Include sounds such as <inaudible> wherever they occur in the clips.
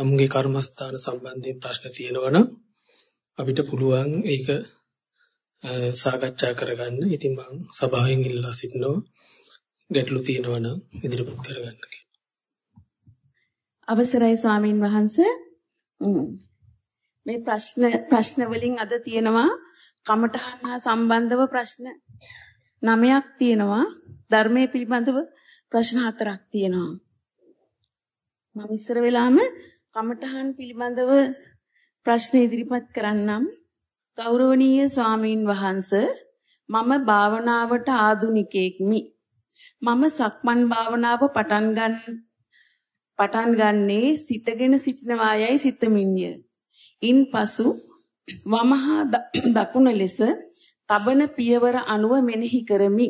තමුන්ගේ කර්මස්ථාන සම්බන්ධයෙන් ප්‍රශ්න තියෙනවා නම් අපිට පුළුවන් ඒක සාකච්ඡා කරගන්න. ඉතින් මම සභාවෙන් ඉල්ලා සිටිනවා ගැටලු තියෙනවා නම් ඉදිරිපත් කරගන්න කියලා. අවසරයි ස්වාමින් වහන්සේ. මේ ප්‍රශ්න ප්‍රශ්න වලින් අද තියෙනවා කමඨහන් හා සම්බන්ධව ප්‍රශ්න නවයක් තියෙනවා. ධර්මයේ පිළිබඳව ප්‍රශ්න හතරක් තියෙනවා. මම ඉස්සර වෙලාම කමඨහන් පිළිබඳව ප්‍රශ්න ඉදිරිපත් කරන්නම්. ගෞරවනීය ස්වාමීන් වහන්ස මම භාවනාවට ආදුනිකෙක්මි. මම සක්මන් භාවනාව පටන් ගන්න පටන් ගන්නේ සිටගෙන සිටිනවායයි සිතමින්ය. ඉන්පසු වමහා දකුණ ලෙස තබන පියවර අනුව මෙනෙහි කරමි.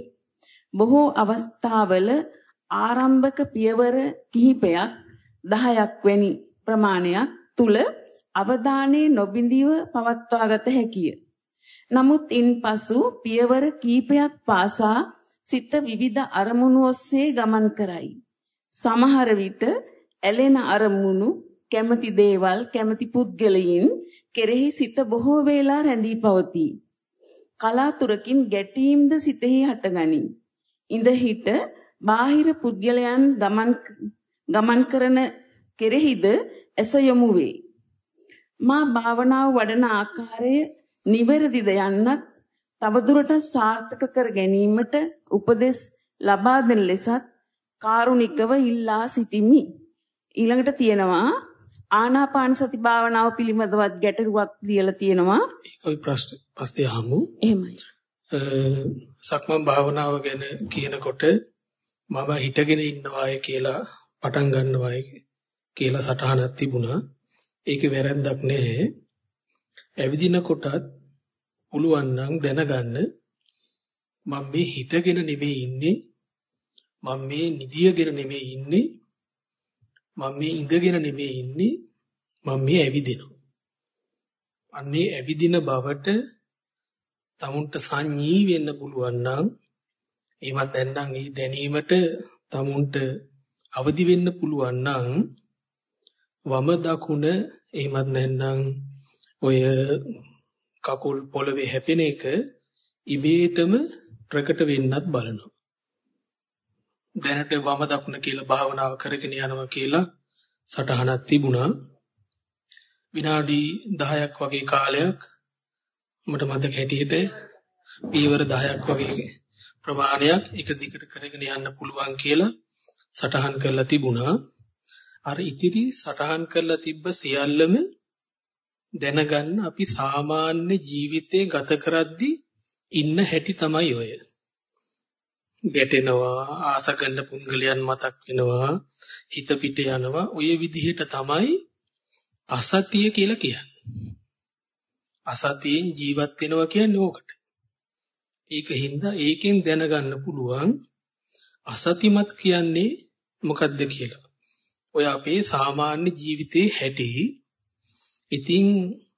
බොහෝ අවස්ථාවල ආරම්භක පියවර කිහිපයක් 10ක් වැනි ප්‍රමාණයක් තුල අවධානයේ නොබිඳිව පවත්වාගත හැකිය. නමුත් ඉන්පසු පියවර කීපයක් පාසා සිත විවිධ අරමුණු ඔස්සේ ගමන් කරයි. සමහර විට ඇලෙන අරමුණු, කැමති දේවල්, කැමති පුද්ගලයන් කෙරෙහි සිත බොහෝ වේලා රැඳී පවතී. කලාතුරකින් ගැටීම්ද සිතෙහි හටගනී. ඉඳ හිට බාහිර පුද්ගලයන් ගමන් ගමන් කරන කෙරෙහිද ඇස යොමු වේ. මා භාවනාව වඩන ආකාරය නිවැරදිද යන්නත් තවදුරටත් සාර්ථක කර ගැනීමට උපදෙස් ලබා දෙන ලෙසත් කාරුණිකව ඉල්ලා සිටිමි. ඊළඟට තියෙනවා ආනාපාන සති භාවනාව පිළිබඳවත් ගැටලුවක් ලියලා තියෙනවා. ඒකයි ප්‍රශ්න පස්සේ අහමු. එහෙමයි. සක්මන් භාවනාව ගැන කියනකොට මම හිටගෙන ඉන්නවාය කියලා පටන් ගන්නවාය කියලා සටහනක් තිබුණා. ඒකේ වැරද්දක් නැහැ. ඇවිදිනකොටත් පුළුවන් නම් දැනගන්න. මම මේ හිටගෙන නෙමෙයි ඉන්නේ. මම මේ නිදියගෙන නෙමෙයි ඉන්නේ. මම මේ ඉඳගෙන නෙමෙයි ඉන්නේ. මම මේ ඇවිදිනවා. අන්නේ ඇවිදින බවට තමුන්ට සංඤී වෙන්න පුළුවන් නම් එහෙමත් නැත්නම් ඒ දැනීමට තමුන්ට අවදි වෙන්න පුළුවන් නම් වම දකුණ එහෙමත් නැත්නම් ඔය කකුල් පොළවේ හැපෙන එක ඉබේටම ප්‍රකට වෙන්නත් බලනවා. දැනට වම දකුණ කියලා භාවනාව කරගෙන යනවා කියලා සටහනක් තිබුණා. විනාඩි 10ක් වගේ කාලයක් මට මතක හැටියට පීවර 10ක් වගේ ප්‍රමාණයක් එක දිගට කරගෙන යන්න පුළුවන් කියලා සටහන් කරලා තිබුණා. අර ඉතිරි සටහන් කරලා තිබ්බ සියල්ලම දැනගන්න අපි සාමාන්‍ය ජීවිතේ ගත කරද්දී ඉන්න හැටි තමයි ඔය. ගැටෙනවා ආස කරන පුද්ගලයන් මතක් වෙනවා හිත පිට යනවා ඔය විදිහට තමයි අසතිය කියලා කියන්නේ. අසතියෙන් ජීවත් වෙනවා කියන්නේ ඕකට. ඒක හින්දා ඒකෙන් දැනගන්න පුළුවන් අසතිමත් කියන්නේ මොකද්ද කියලා. ඔය අපේ සාමාන්‍ය ජීවිතේ හැටි. ඉතින්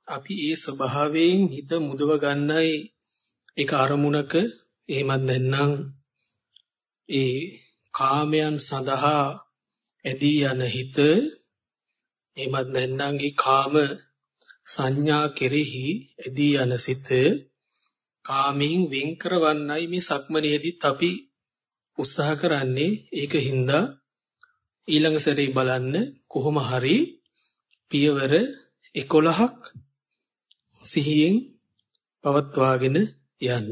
අපි ඒ ස්වභාවයෙන් හිත මුදව ගන්නයි ඒක අරමුණක. එහෙමත් නැත්නම් ඒ කාමයන් සඳහා ඇදී යන හිත. එහෙමත් නැත්නම් ඒ කාම සංඥා කෙරෙහි ඇදී යන සිත. කාමයෙන් වෙන් කරවන්නයි මේ සක්මනේදීත් අපි උත්සාහ කරන්නේ. ඒක හින්දා ඊළඟ සැරේ බලන්න කොහොම හරි පියවර 11ක් සිහියෙන් පවත්වාගෙන යන්න.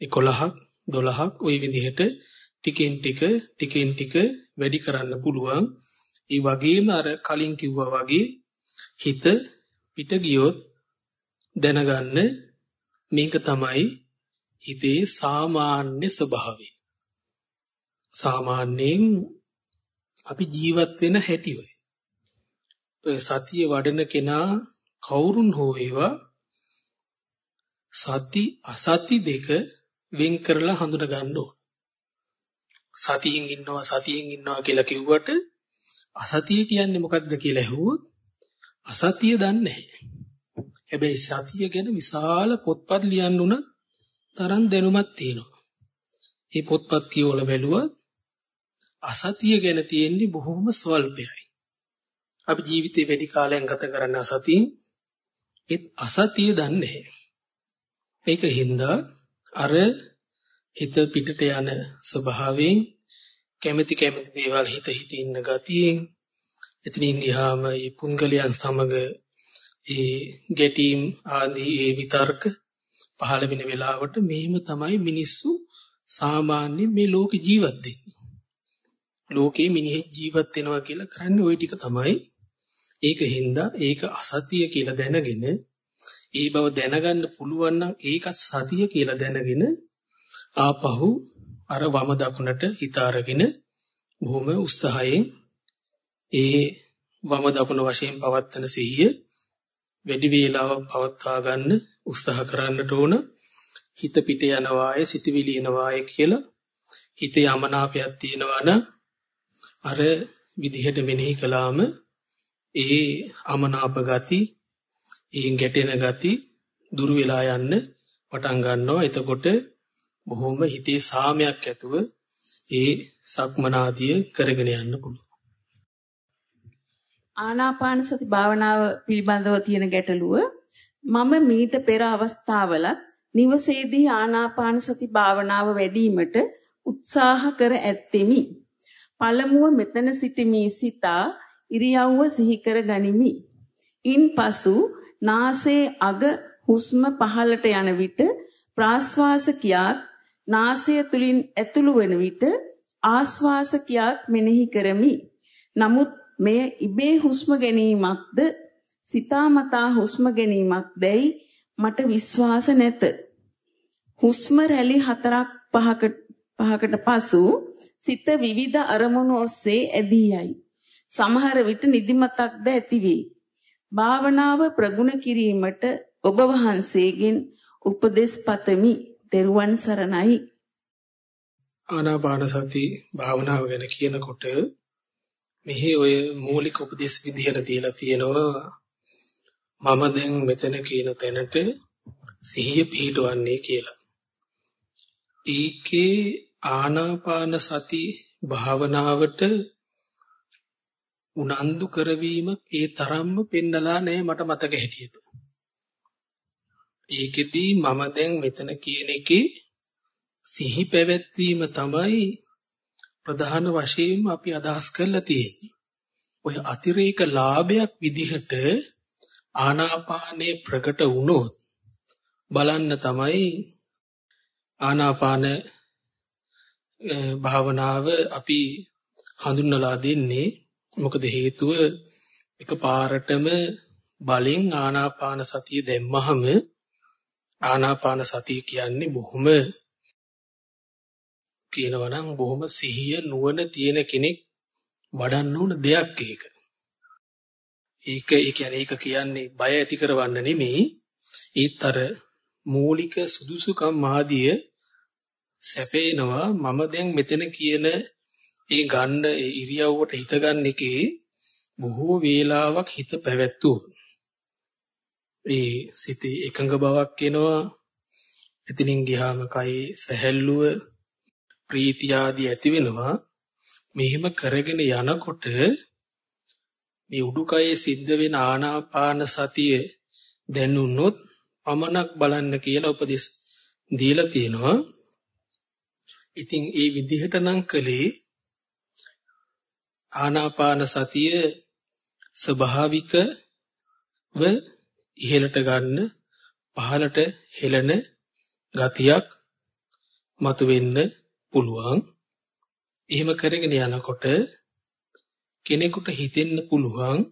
11ක් 12ක් ওই විදිහට ටිකෙන් ටික ටිකෙන් ටික වැඩි කරන්න පුළුවන්. ඒ වගේම අර කලින් කිව්වා වගේ හිත පිට ගියොත් දැනගන්න මේක තමයි හිතේ සාමාන්‍ය ස්වභාවය. සාමාන්‍යයෙන් අපි ජීවත් වෙන හැටි ඔය ඔය සතිය වඩන කෙනා කවුරුන් හෝ වේවා සති අසති දෙක වෙන් කරලා හඳුන ගන්න ඕන. සතියෙන් ඉන්නවා සතියෙන් ඉන්නවා කියලා කිව්වට අසතිය කියන්නේ මොකක්ද කියලා ඇහුවොත් අසතිය දන්නේ නැහැ. හැබැයි සතිය ගැන විශාල පොත්පත් ලියන්න උන තරම් දැනුමක් තියෙනවා. මේ පොත්පත් කියවල බැලුවත් අසතිය ගැන තියෙන්නේ බොහොම ස්වල්පයයි. අපි ජීවිතේ වැඩි කාලයක් ගත කරන්න අසතියින් ඒත් අසතිය දන්නේ නැහැ. ඒක හින්දා අර හිත පිටට යන ස්වභාවයෙන් කැමැති කැමැති දේවල් හිත හිත ඉන්න ගතියෙන් එතනින් ගියාම මේ පුද්ගලයන් සමග ඒ ගැටීම් ආදී ඒ විතර්ක පහළ වෙන වෙලාවට මෙහිම තමයි මිනිස්සු සාමාන්‍ය මේ ලෝක ජීවත් වෙන්නේ. ලෝකේ මිනිහෙ ජීවත් වෙනවා කියලා කරන්නේ ওই ටික තමයි. ඒක හින්දා ඒක අසතිය කියලා දැනගෙන ඒ බව දැනගන්න පුළුවන් නම් ඒකත් සතිය කියලා දැනගෙන ආපහු අර වම දකුණට හිත අරගෙන බොහොම උත්සාහයෙන් ඒ වම දකුණ වශයෙන් පවත්තන සිහිය වැඩි වේලාවක් පවත්වා ගන්න උත්සාහ කරන්නට ඕන හිත පිට යනවාය සිතවිලි එනවාය කියලා හිත යමනාපයක් තියෙනවා නම් අර විදිහට මෙනෙහි කළාම ඒ අමනාප ගති ඒ ගැටෙන ගති දුර වෙලා යන්න පටන් ගන්නවා එතකොට බොහොම හිතේ සාමයක් ඇතුව ඒ සක්මනාදිය කරගෙන යන්න පුළුවන් ආනාපාන සති භාවනාව පිළිබඳව තියෙන ගැටලුව මම මීට පෙර අවස්ථාවලත් නිවසේදී ආනාපාන සති භාවනාව වැඩිවීමට උත්සාහ කර ඇත්තෙමි. පළමුව මෙතන සිටමි සිතා ඉරියව්ව සිහි කර ගනිමි. ඉන්පසු නාසයේ අග හුස්ම පහළට යන විට ප්‍රාශ්වාස කියාත් නාසය තුලින් ඇතුළු වන විට ආශ්වාස කියාත් මෙනෙහි කරමි. නමුත් මෙය ඉබේ හුස්ම ගැනීමක්ද සිතාමතා හුස්ම ගැනීමක් දැයි මට විශ්වාස නැත. හුස්ම රැලි හතරක් පහකට පහකට පසු සිත විවිධ අරමුණු ඔස්සේ ඇදී යයි. සමහර විට නිදිමතක්ද ඇතිවේ. භාවනාව ප්‍රගුණ කිරීමට ඔබ වහන්සේගෙන් උපදෙස් පතමි. ත්වන් සරණයි. ආනාපාන සති භාවනාව ගැන කියනකොට මෙහි ඔය මූලික උපදේශ විදිහට තියලා තියෙනවා මම දැන් මෙතන කියන තැනට සිහිය පිහිටවන්නේ කියලා. ඒකේ ආනාපාන සති භාවනාවට උනන්දු කරවීම ඒ තරම්ම පෙන්නලා නැහැ මට මතක හිටියට. ඒකෙදී මම දැන් මෙතන කියන එකේ සිහි පැවැත්වීම තමයි ප්‍රධාන වශයෙන්ම අපි අදහස් කරලා තියෙන්නේ. ඔය අතිරේක ලාභයක් විදිහට ආනාපානේ ප්‍රකට වුණොත් බලන්න තමයි ආනාපාන භාවනාව අපි හඳුන්වලා දෙන්නේ මොකද හේතුව එකපාරටම බලෙන් ආනාපාන සතිය දැම්මහම ආනාපාන සතිය කියන්නේ බොහොම කියනවා නම් බොහොම සිහිය නුවණ තියෙන කෙනෙක් වඩන්න ඕන දෙයක් ඒක. ඒක ඒ කියන්නේ ඒක කියන්නේ බය ඇති කරවන්න නෙමෙයි. ඒත් අර මූලික සුදුසුකම් ආදිය සැපේනවා. මම දැන් මෙතන කියන ඒ ගන්න ඒ ඉරියව්වට හිත ගන්න එකේ බොහෝ වේලාවක් හිත පැවැත්වුවොත් ඒ සිතේ එකඟ බවක් එනවා. එතනින් ගියාම කයි සැහැල්ලුව ප්‍රීතිය ආදී ඇති වෙනවා. මෙහිම කරගෙන යනකොට මේ උඩුකයේ සිද්ධ වෙන ආනාපාන සතිය දැනුනොත් පමණක් බලන්න කියලා උපදෙස් දීලා තියෙනවා. ඉතින් ඒ විදිහට නම් කළේ ආනාපාන සතිය ස්වභාවිකව ඉහළට ගන්න පහළට හෙළන ගතියක් මතුවෙන්න පුළුවන්. එහෙම කරගෙන යනකොට කෙනෙකුට හිතෙන්න පුළුවන්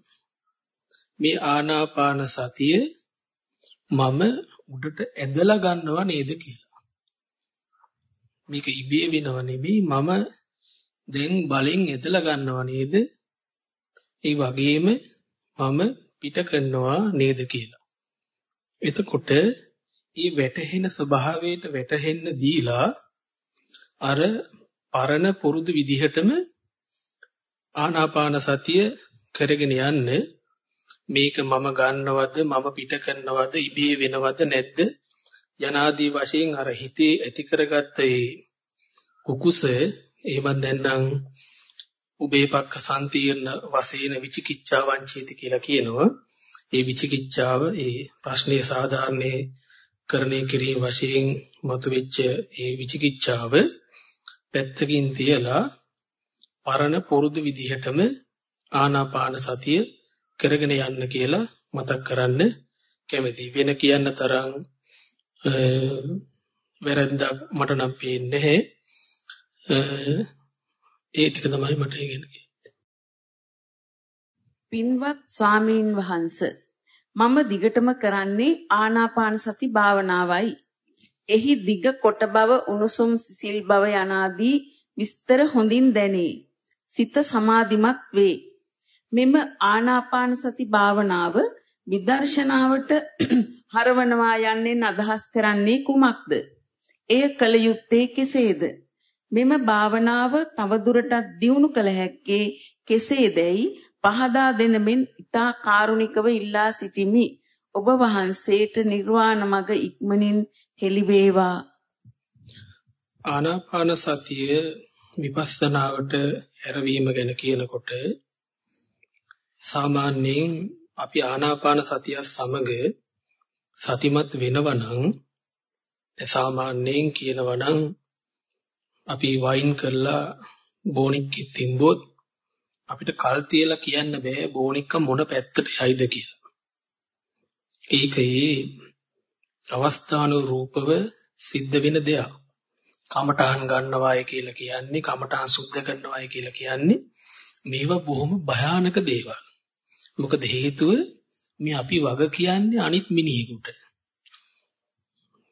මේ ආනාපාන සතිය මම උඩට ඇදලා ගන්නව නේද කියලා. මේක ඉබේ වෙනව නෙමෙයි මම දැන් බලෙන් ඇදලා ගන්නව නේද? ඒ වගේම මම පිට කරනවා නේද කියලා. එතකොට මේ වැටහෙන ස්වභාවයට වැටහෙන්න දීලා අර පරණ පුරුදු විදිහටම ආනාපාන සතිය කරගෙන යන්න මේක මම ගන්නවද මම පිට කරනවද ඉබේ වෙනවද නැද්ද යනාදී වශයෙන් අර හිතේ ඇති කරගත්ත ඒ කුකුස එහෙම නැත්නම් උබේපක්ක සම්තීර්ණ වශයෙන් විචිකිච්ඡා වංචේති කියලා කියනවා. ඒ විචිකිච්ඡාව ඒ ප්‍රශ්නීය සාධාරණේ කරණය කිරීම වශයෙන් මතුවෙච්ච ඒ විචිකිච්ඡාව පැත්තකින් තියලා පරණ පුරුදු විදිහටම ආනාපාන සතිය කරගෙන යන්න කියලා මතක් කරන්න කැමති. වෙන කියන්න තරම් වැරද්දක් මට නම් පේන්නේ නැහැ. ඒ ටික තමයි මට ඉගෙන පින්වත් ස්වාමීන් වහන්ස මම දිගටම කරන්නේ ආනාපාන සති භාවනාවයි. එහි දිග කොට බව උණුසුම් සිසිල් බව යනාදී විස්තර හොඳින් දැනේ. සිත සමාධිමත් වේ. මෙම ආනාපාන සති භාවනාව විදර්ශනාවට හරවනවා යන්නේ අදහස් කරන්නේ කුමක්ද? එය කල යුත්තේ කෙසේද? මෙම භාවනාව තවදුරටත් දියුණු කළ හැක්කේ කෙසේදැයි පහදා දෙන මෙන් ඊතා කාරුණිකව ඉල්ලා සිටිමි. ඔබ වහන්සේට නිර්වාණ මඟ ඉක්මනින් හෙළි වේවා. ආනාපාන සතිය විපස්සනාවට හැරවීම ගැන කියනකොට සාමාන්‍යයෙන් අපි ආනාපාන සතිය සමග සතිමත් වෙනවනම් සාමාන්‍යයෙන් කියනවනම් අපි වයින් කරලා බෝනික් තින්බොත් අපිට කල් තියලා කියන්න බෑ බෝනික්ක මොන පැත්තට යයිද කියලා. ඒකේ අවස්ථානුරූපව සිද්ධ වෙන දෙයක්. කමඨහන් ගන්නවායි කියලා කියන්නේ කමඨහන් සුද්ධ කරනවායි කියලා කියන්නේ මේවා බොහොම භයානක දේවල්. මොකද හේතුව මේ අපි වග කියන්නේ අනිත් මිනිහෙකුට.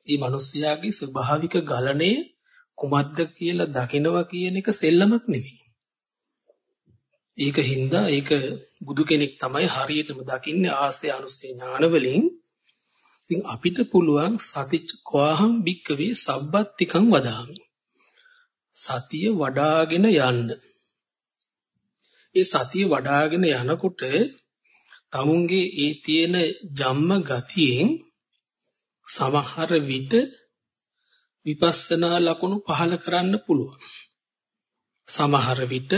මේ මිනිස්යාගේ ස්වභාවික ගලණය කුමක්ද කියලා දකිනවා කියන එක සෙල්ලමක් නෙවෙයි. ඒක හින්දා ඒක බුදු කෙනෙක් තමයි හරියටම දකින්නේ ආස්ය අනුස්තේ ඥාන වලින්. ඉතින් අපිට පුළුවන් සතිච් කෝහම් බික්කවේ සබ්බත්තිකං වදාමි. සතිය වඩාගෙන යන්න. ඒ සතිය වඩාගෙන යනකොට තමුන්ගේ ඒ තියෙන ජම්ම ගතියෙන් සමහර විට විපස්සනා ලකුණු පහල කරන්න පුළුවන්. සමහර විට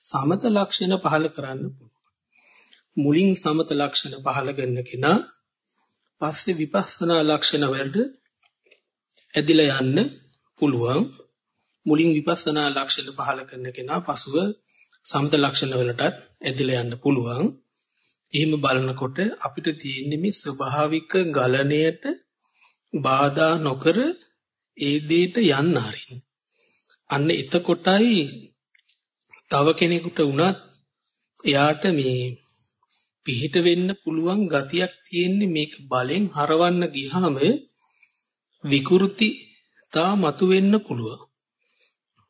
සමත ලක්ෂණ පහල කරන්න පුළුවන්. මුලින් සමත ලක්ෂණ පහල කරන කෙනා පස්සේ විපස්සනා ලක්ෂණ වලට ඇදිලා යන්න පුළුවන්. මුලින් විපස්සනා ලක්ෂණ පහල කරන කෙනා පසුව සමත ලක්ෂණ වලටත් ඇදිලා යන්න පුළුවන්. එහෙම බලනකොට අපිට තියෙන්නේ මේ ස්වභාවික ගලණයට බාධා නොකර ඒ දෙයට යන්න හරින්න. අන්න එතකොටයි තව කෙනෙකුට වුණත් එයාට මේ පිහිට වෙන්න පුළුවන් ගතියක් තියෙන්නේ මේක බලෙන් හරවන්න ගියාම විකෘතිතා මතුවෙන්න පුළුවන්.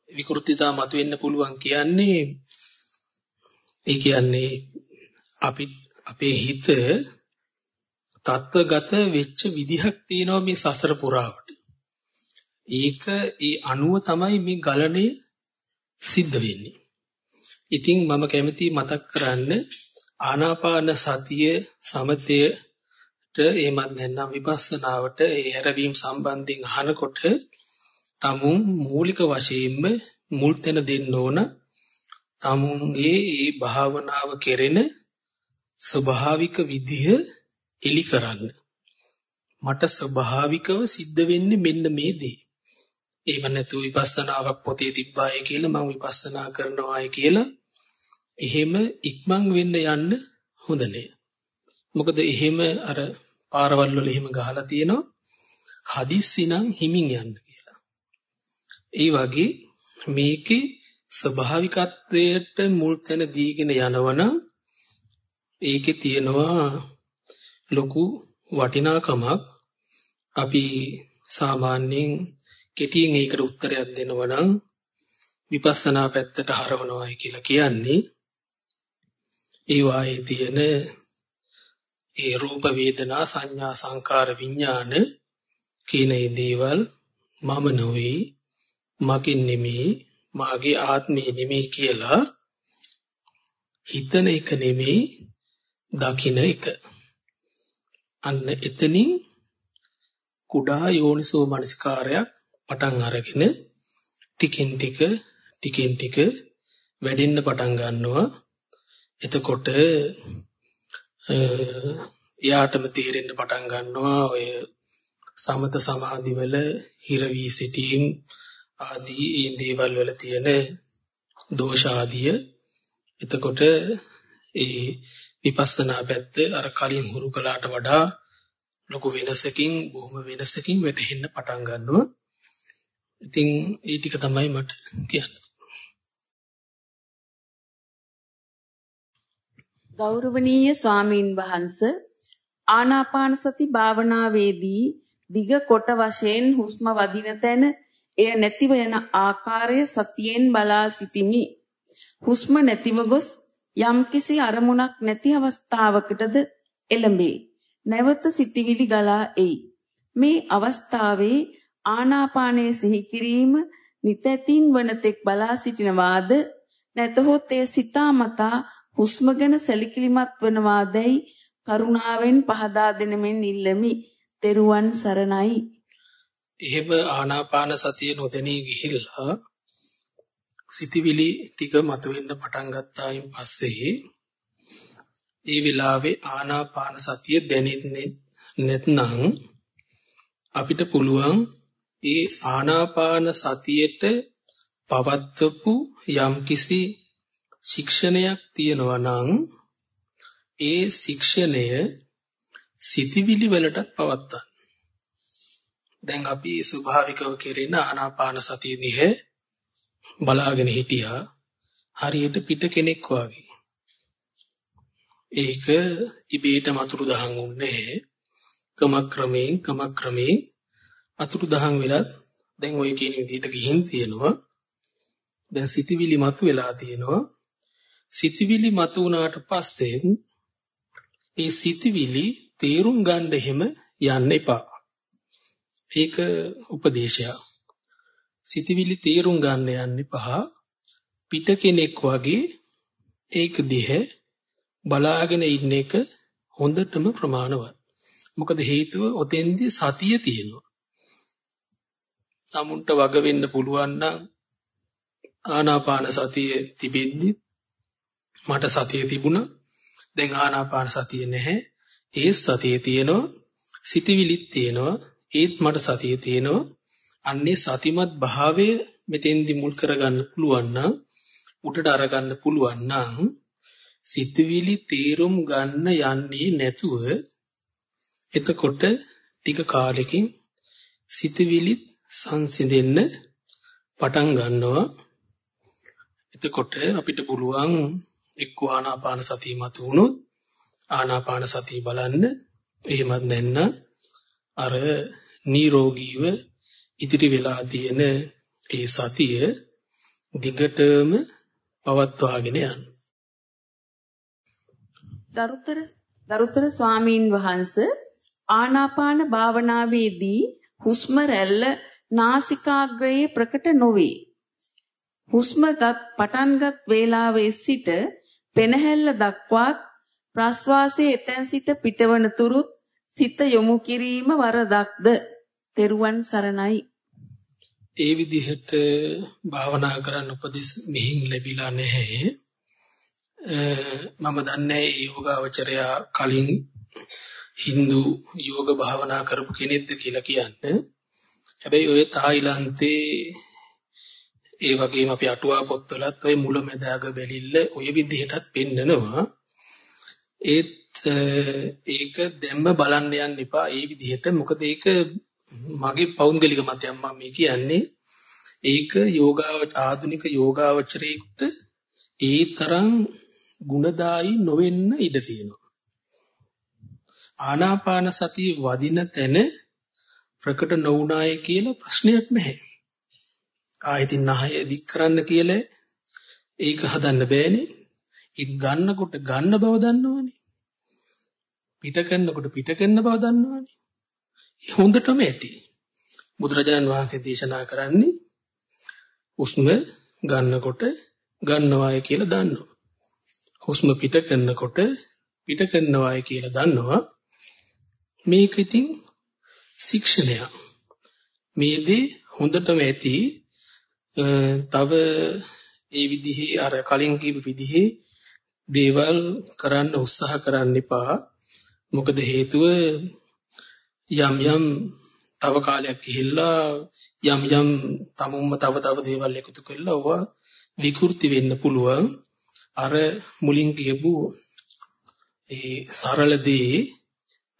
විකෘතිතා මතුවෙන්න පුළුවන් කියන්නේ ඒ කියන්නේ අපි අපේ හිත තත්ත්වගත වෙච්ච විදිහක් තියෙනවා මේ සසර පුරාවට. ඒක ඒ අණුව තමයි මේ ගලණය සිද්ධ වෙන්නේ. ඉතින් මම කැමති මතක් කරන්න ආනාපාන සතිය සමතයට එහෙමත් නැත්නම් විපස්සනාවට ඒ හැරවීම සම්බන්ධයෙන් අහනකොට තමුන් මූලික වශයෙන්ම මුල් තැන දෙන්න ඕන තමුන්ගේ ඒ භාවනාව කෙරෙන ස්වභාවික විදිහ එලි කරන්න. මට ස්වභාවිකව සිද්ධ වෙන්නේ මෙන්න මේ දේ. එහෙම නැතුව විපස්සනාවක් පොතේ තිබ්බාය කියලා මම විපස්සනා කරනවායි කියලා එහෙම ඉක්මන් වෙන්න යන්න හොඳ නෑ. මොකද එහෙම අර පාරවල් වල එහෙම ගහලා තියෙනවා හදිස්සිනම් හිමින් යන්න කියලා. ඒ වගේ මේකේ ස්වභාවිකත්වයට මුල් තැන දීගෙන යනවනම් ඒකේ තියෙනවා ලොකු වටිනාකමක්. අපි සාමාන්‍යයෙන් කෙටියෙන් ඒකට උත්තරයක් දෙනවා නම් විපස්සනා පැත්තට හරවනවායි කියලා කියන්නේ. ඒ වායේ තියෙන ඒ රූප වේදනා සංඥා සංකාර විඥාන කියන මේ දේවල් මම නොවේ මකින් නෙමෙයි මාගේ ආත්මේ නෙමෙයි කියලා හිතන එක නෙමෙයි දකින එක අන්න එතනින් කුඩා යෝනිසෝ මනස්කාරයක් පටන් අරගෙන ටිකෙන් ටික ටිකෙන් ටික වැඩෙන්න පටන් ගන්නවා. එතකොට එයාටම තේරෙන්න පටන් ගන්නවා ඔය සමත සමාධි වල හිර වී සිටීම් ආදී ඒ දේවල් වල තියෙන දෝෂ ආදිය එතකොට ඒ විපස්සනා පැත්ත අර කලින් හුරු කළාට වඩා ලොකු වෙනසකින් බොහොම වෙනසකින් වැටහෙන්න පටන් ගන්නවා. ඉතින් ඒ ටික තමයි මට කියන්න. ගෞරවනීය ස්වාමින් වහන්සේ ආනාපාන සති භාවනාවේදී දිග කොට වශයෙන් හුස්ම වදින තැන එය නැතිව යන ආකාරය සතියෙන් බලා සිටිමි. හුස්ම නැතිව ගොස් යම්කිසි අරමුණක් නැති අවස්ථාවකටද එළඹේ. නැවත සිටිවිලි ගලා එයි. මේ අවස්ථාවේ ආනාපානයේ සිහි කිරීම නිතැතින් වනතෙක් බලා සිටිනවාද නැතහොත් එය සිතාමතා හුස්ම ගැන සැලකිලිමත් වනවාදැයි කරුණාවෙන් පහදා දෙනමින් ඉල්ලමි. තෙරුවන් සරණයි. එහෙම ආනාපාන සතිය නොදැනී ගිහිල්ලා සිතවිලි ටික මතුවෙන්න පටන් ගත්තායින් පස්සේ ඒ වෙලාවේ ආනාපාන සතිය දැනෙන්නේ නැත්නම් අපිට පුළුවන් ඒ ආනාපාන සතියට පවත්වපු යම්කිසි ශික්ෂණයක් තියෙනවා නම් ඒ ශික්ෂණය සිතිවිලි වලටත් පවත්තන්න. දැන් අපි ස්වභාවිකව කෙරෙන ආනාපාන සතිය දිහා බලාගෙන හිටියා හරියට පිට කෙනෙක් වගේ. ඒක ඉබේට මතුරු දහන් උන්නේ ක්‍රමක්‍රමයෙන් ක්‍රමක්‍රමයෙන් අතුරු දහන් වෙලත් දැන් ওই කියන විදිහට ගිහින් තියෙනවා. දැන් සිතවිලි මතු වෙලා තියෙනවා. සිතවිලි මතු වුණාට පස්සේ ඒ සිතවිලි තේරුම් ගන්න එහෙම යන්න එපා. ඒක උපදේශයක්. සිතවිලි තේරුම් ගන්න යන්න එපා. පිට කෙනෙක් වගේ ඒක දිහ බලාගෙන ඉන්න එක හොඳටම ප්‍රමාණවත්. මොකද හේතුව ඔතෙන්දී සතිය තියෙනවා. tamunට වග වෙන්න පුළුවන් නම් ආනාපාන සතිය තිබෙද්දි මට සතිය තිබුණා. දැන් ආනාපාන සතිය නැහැ. ඒ සතිය තියෙනවා. සිතවිලිත් තියෙනවා. ඒත් මට සතිය තියෙනවා. අන්නේ සතිමත් භාවය මෙතෙන්දි මුල් කරගන්න පුළුවන් නම් උඩට අරගන්න පුළුවන් නම් සිතවිලි තීරුම් ගන්න යන්නේ නැතුව එතකොට ටික කාලෙකින් සිතවිලි සංසිඳෙන්න පටන් ගන්නවා. එතකොට අපිට පුළුවන් එක්ක ආනාපාන සතිය මත වුණොත් ආනාපාන සතිය බලන්න. එහෙමත් නැත්නම් අර නිරෝගීව ඉදිරි වෙලා තියෙන ඒ සතිය දිගටම පවත්වාගෙන යන්න. දරුතර දරුතර ස්වාමීන් වහන්ස ආනාපාන භාවනාවේදී හුස්ම රැල්ල නාසිකාග්‍රයේ ප්‍රකට නොවේ. හුස්මගත් පටන්ගත් වේලාවේ සිට පෙනහැල්ල දක්වා ප්‍රස්වාසයේ එතෙන් සිට පිටවන තුරුත් සිත යොමු කිරීම වරදක්ද තෙරුවන් සරණයි. ඒ විදිහට භාවනා කරන්න උපදෙස් මෙහින් ලැබිලා නැහැ. මම දන්නේ යෝගාවචරයා කලින් Hindu යෝග භාවනා කරපු කෙනෙක්ද කියලා කියන්නේ. හැබැයි ඔය තායිලන්තේ ඒ වගේම අපි අටුවා පොත්වලත් ඔය මුලැමැදාග බැලිල්ල ඔය විදිහටත් පෙන්නනවා. ඒත් ඒක දැම්ම බලන්න යන්න එපා. ඒ විදිහට මොකද ඒක මගේ පෞද්ගලික මතයක් මම මේ කියන්නේ. ඒක යෝගාව ආධුනික යෝගාවචරයේකට ඒ තරම් ಗುಣදායි නොවෙන්න ඉඩ තියෙනවා. ආනාපාන සතිය වදින තැන ප්‍රකට නොවුනාය කියලා ප්‍රශ්නයක් නැහැ. ආයතින් නහය දික් කරන්න කියලා ඒක හදන්න බෑනේ. ඉත් ගන්නකොට ගන්න බව දන්නවනේ. පිට කරනකොට පිට කරන බව දන්නවනේ. හොඳටම ඇති. බුදුරජාණන් වහන්සේ දේශනා කරන්නේ හුස්ම ගන්නකොට ගන්නවාය කියලා දන්නවා. හුස්ම පිට කරනකොට පිට කරනවාය කියලා දන්නවා. මේක ඉතින් ශික්ෂණයක්. මේ දේ හොඳටම ඇති. තව ඒ විදිහේ අර කලින් කියපු විදිහේ දේවල් කරන්න උත්සාහ කරන්න එපා. මොකද හේතුව යම් යම් තව කාලයක් ගිහිල්ලා යම් යම් තමුම්ම තව තව දේවල් එකතු කරලා ඕවා විකෘති වෙන්න පුළුවන්. අර මුලින් කියපු ඒ සරල දේ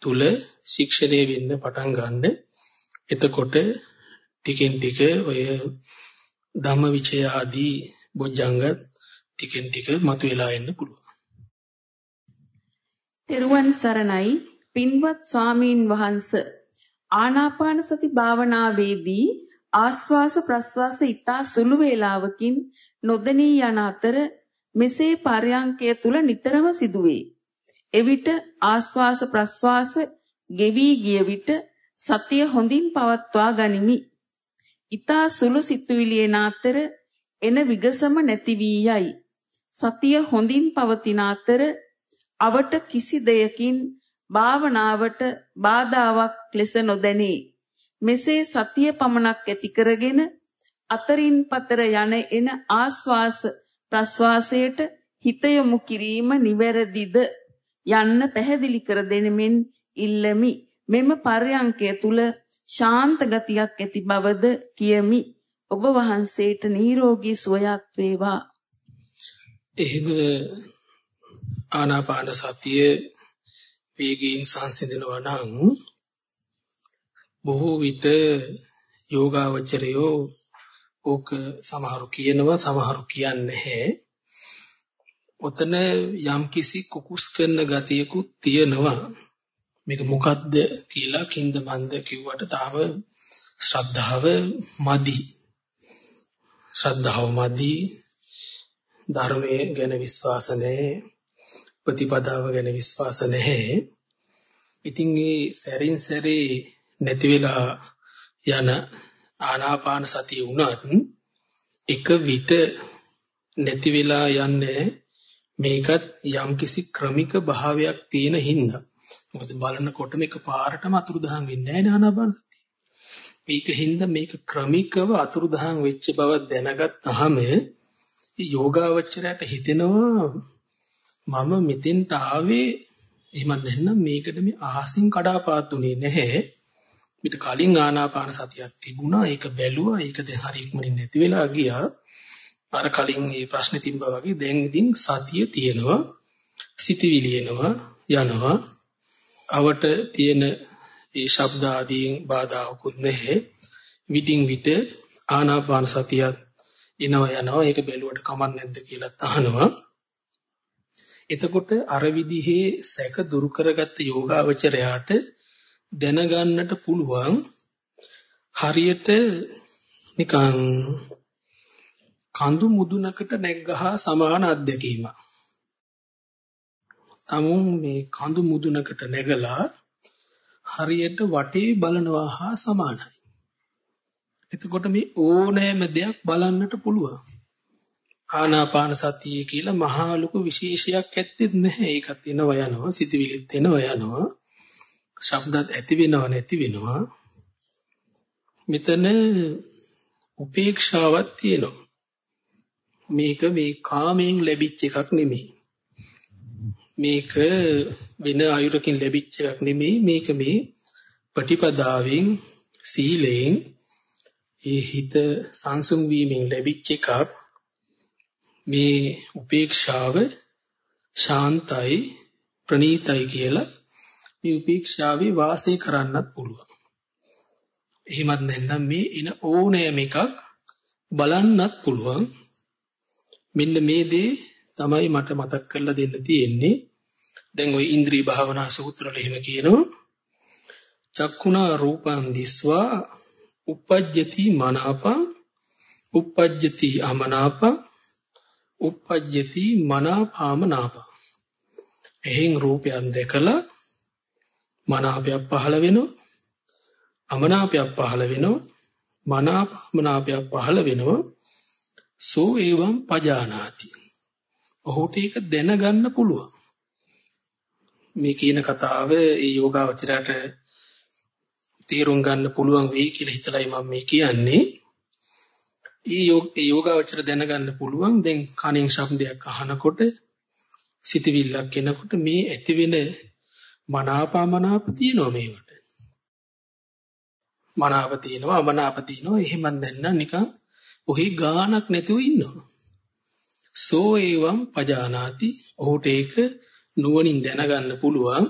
තුල ශික්ෂණය වෙන්න පටන් ගන්න. එතකොට ටිකෙන් ටික ඔය ධම්මවිචය ආදී බොජ්ජංග ටිකෙන් ටික මතුවලා එන්න පුළුවන්. තෙරුවන් සරණයි පින්වත් ස්වාමීන් වහන්ස ආනාපාන සති භාවනාවේදී ආස්වාස ප්‍රස්වාස ඊතා සුළු වේලාවකින් නොදෙනී යන අතර මෙසේ පර්යංකය තුල නිතරම සිදුවේ. එවිට ආස්වාස ප්‍රස්වාස ගෙවි ගිය විට සතිය හොඳින් පවත්වා ගනිමි. ඊතා සුළු සිතුවිලි එන අතර එන විගසම නැති වී යයි. සතිය හොඳින් පවතින අතර අවට කිසි දෙයකින් භාවනාවට බාධාවක් ලෙස නොදැනේ. මෙසේ සතිය පමණක් ඇති කරගෙන අතරින් පතර යන එන ආස්වාස ප්‍රස්වාසයට හිත යොමු කිරීම නිවැරදිද යන්න පැහැදිලි කර දෙනෙමින් ඉල්ලමි. මෙම පර්යංකය තුල ශාන්ත ගතියක් ඇති බවද කියමි. ඔබ වහන්සේට නිරෝගී සුවයක් වේවා. එහෙම ආනාපාන සතිය වේගයෙන් සංසිඳනවා නම් බොහෝ විට යෝගාවචරයෝ ඕක සමහරු කියනවා සමහරු කියන්නේ නැහැ. ඔතන යම්කිසි කුකුස් කරන ගතියකුත් තියෙනවා. මේක මොකද්ද කියලා කින්ද මන්ද කිව්වට තාම ශ්‍රද්ධාව මදි. ශ්‍රද්ධාව මදි ධර්මයේ ගැන විශ්වාස නැහැ ප්‍රතිපදාව ගැන විශ්වාස නැහැ. ඉතින් මේ සැරින් සැරේ නැති වෙලා යන ආනාපාන සතිය වුණත් එක විට නැති වෙලා යන්නේ මේකත් යම්කිසි ක්‍රමික භාවයක් තියෙන හින්දා. මොකද බලනකොට මේක පාරටම අතුරුදහන් වෙන්නේ නැහැ ආනාපාන මේකින්ද මේක ක්‍රමිකව අතුරුදහන් වෙච්ච බව දැනගත්තාම යෝගාවචරයට හිතෙනවා මම මෙතෙන්ට ආවේ එහෙම නැත්නම් මේකට මේ අහසින් කඩාපාත්ුනේ නැහැ පිට කලින් ආනාපාන සතියක් තිබුණා ඒක බැලුවා ඒක දැන් හරි ඉක්මනින් නැති වෙලා ගියා අර කලින් මේ ප්‍රශ්නේ තිබ්බා වගේ දැන් ඉතින් සතිය තියෙනවා සිතවිලි එනවා යනවා අවට තියෙන ඒ ශබ්ද ආදීන් බාධාකුත් නැහැ. විටින් විට ආනාපාන සතියත් එනවා යනවා. ඒක බැලුවට කමක් නැද්ද කියලා අහනවා. එතකොට අර විදිහේ සැක දුරු කරගත්ත යෝගාවචරයාට දැනගන්නට පුළුවන් හරියට නිකන් කඳු මුදුනකට නැග්ගහා සමාන අත්දැකීමක්. තමුන් මේ කඳු මුදුනකට නැගලා හරියට වටේ බලනවා හා සමානයි. එතකොට මේ ඕනෑම දෙයක් බලන්නට පුළුවන්. ආනාපාන සතිය කියලා මහා ලොකු විශේෂයක් ඇත්තෙත් නැහැ. ඒකත් එනවා යනවා, සිතවිලිත් එනවා යනවා. ශබ්දත් ඇති වෙනව නැති වෙනවා. මෙතන උපේක්ෂාවක් තියෙනවා. මේක මේ කාමයෙන් ලැබිච්ච එකක් නෙමෙයි. මේක වෙන අයුරකින් ලැබිච්ච එකක් නෙමෙයි මේක මේ ප්‍රතිපදාවෙන් සීලයෙන් ඒ හිත සංසුන් වීමෙන් ලැබිච්ච එකක් මේ උපේක්ෂාව ශාන්තයි ප්‍රණීතයි කියලා මේ උපේක්ෂාවේ වාසය කරන්නත් පුළුවන්. එහෙමත් නැත්නම් මේ එන ඕනෑම එකක් බලන්නත් පුළුවන්. මෙන්න මේ දේ තමයි මට මතක් කරලා දෙන්න තියෙන්නේ. දැන් ওই ඉන්ද්‍රිය භාවනා සූත්‍රවල එහෙම කියනවා චක්කුණා රූපං දිස්වා uppajjati manapං uppajjati අමනාපං uppajjati මනාපාමනාපං. එහෙන් රූපයන් දැකලා මනාපයක් පහළ වෙනවා අමනාපයක් පහළ වෙනවා මනාපමනාපයක් පහළ වෙනවා. සෝ එවම් පජානාති. ඔහුට ඒක දැනගන්න පුළුවන්. මේ කියන කතාව ඒ යෝගාවචරයට තේරුම් ගන්න පුළුවන් වෙයි කියලා හිතලයි මම මේ කියන්නේ. ඒ යෝගාවචර දැනගන්න පුළුවන් දැන් කණෙන් ශබ්දයක් අහනකොට සිතවිල්ලක් එනකොට මේ ඇති වෙන මනාපමනාප තියෙනවා මේවට. මනාප තියෙනවා අමනාප තියෙනවා එහෙම දැන්න නිකන් ඔහි ගානක් නැතුව ඉන්නවා. සෝ එවම් පජානාති ඔහුට ඒක නුවණින් දැනගන්න පුළුවන්.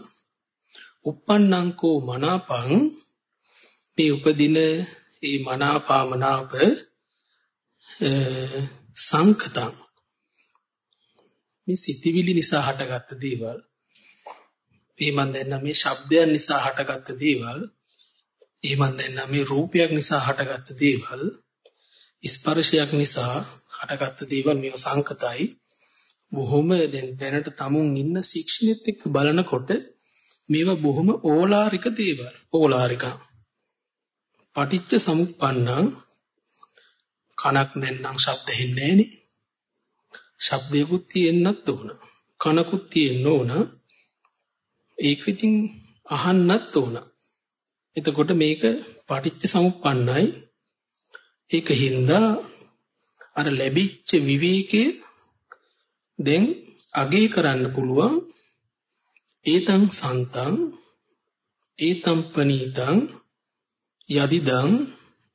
uppannanko මනාපං මේ උපදින ඒ මනාපාමනාප සංකතං. මේ සිතිවිලි නිසා හටගත්ත දේවල් මේ මන් දැන් මේ ශබ්දයන් නිසා හටගත්ත දේවල් ඒ මන් දැන් මේ රූපයක් නිසා හටගත්ත දේවල් ස්පර්ශයක් නිසා හටගත්ත දේවල් මේව සංකතයි. බොහොම දැන් දැනට tamun ඉන්න ශික්ෂණෙත් එක්ක බලනකොට මේවා බොහොම ඕලාරික දේවල්. ඕලාරික. පටිච්ච සමුප්පන්නං කනක් නැත්නම් ශබ්ද හෙන්නේ නෑනේ ශබ්දයකුත් තියෙන්නත් ඕන. කනකුත් තියෙන්න ඕන. ඒක ඉතින් අහන්නත් ඕන. එතකොට මේක පටිච්ච සමුප්පන්නයි. ඒක හින්දා අර ලැබිච්ච විවේකයේ දැන් අගේ කරන්න පුළුවන් ඒතං සන්තං ඒතං පනීතං යදිදං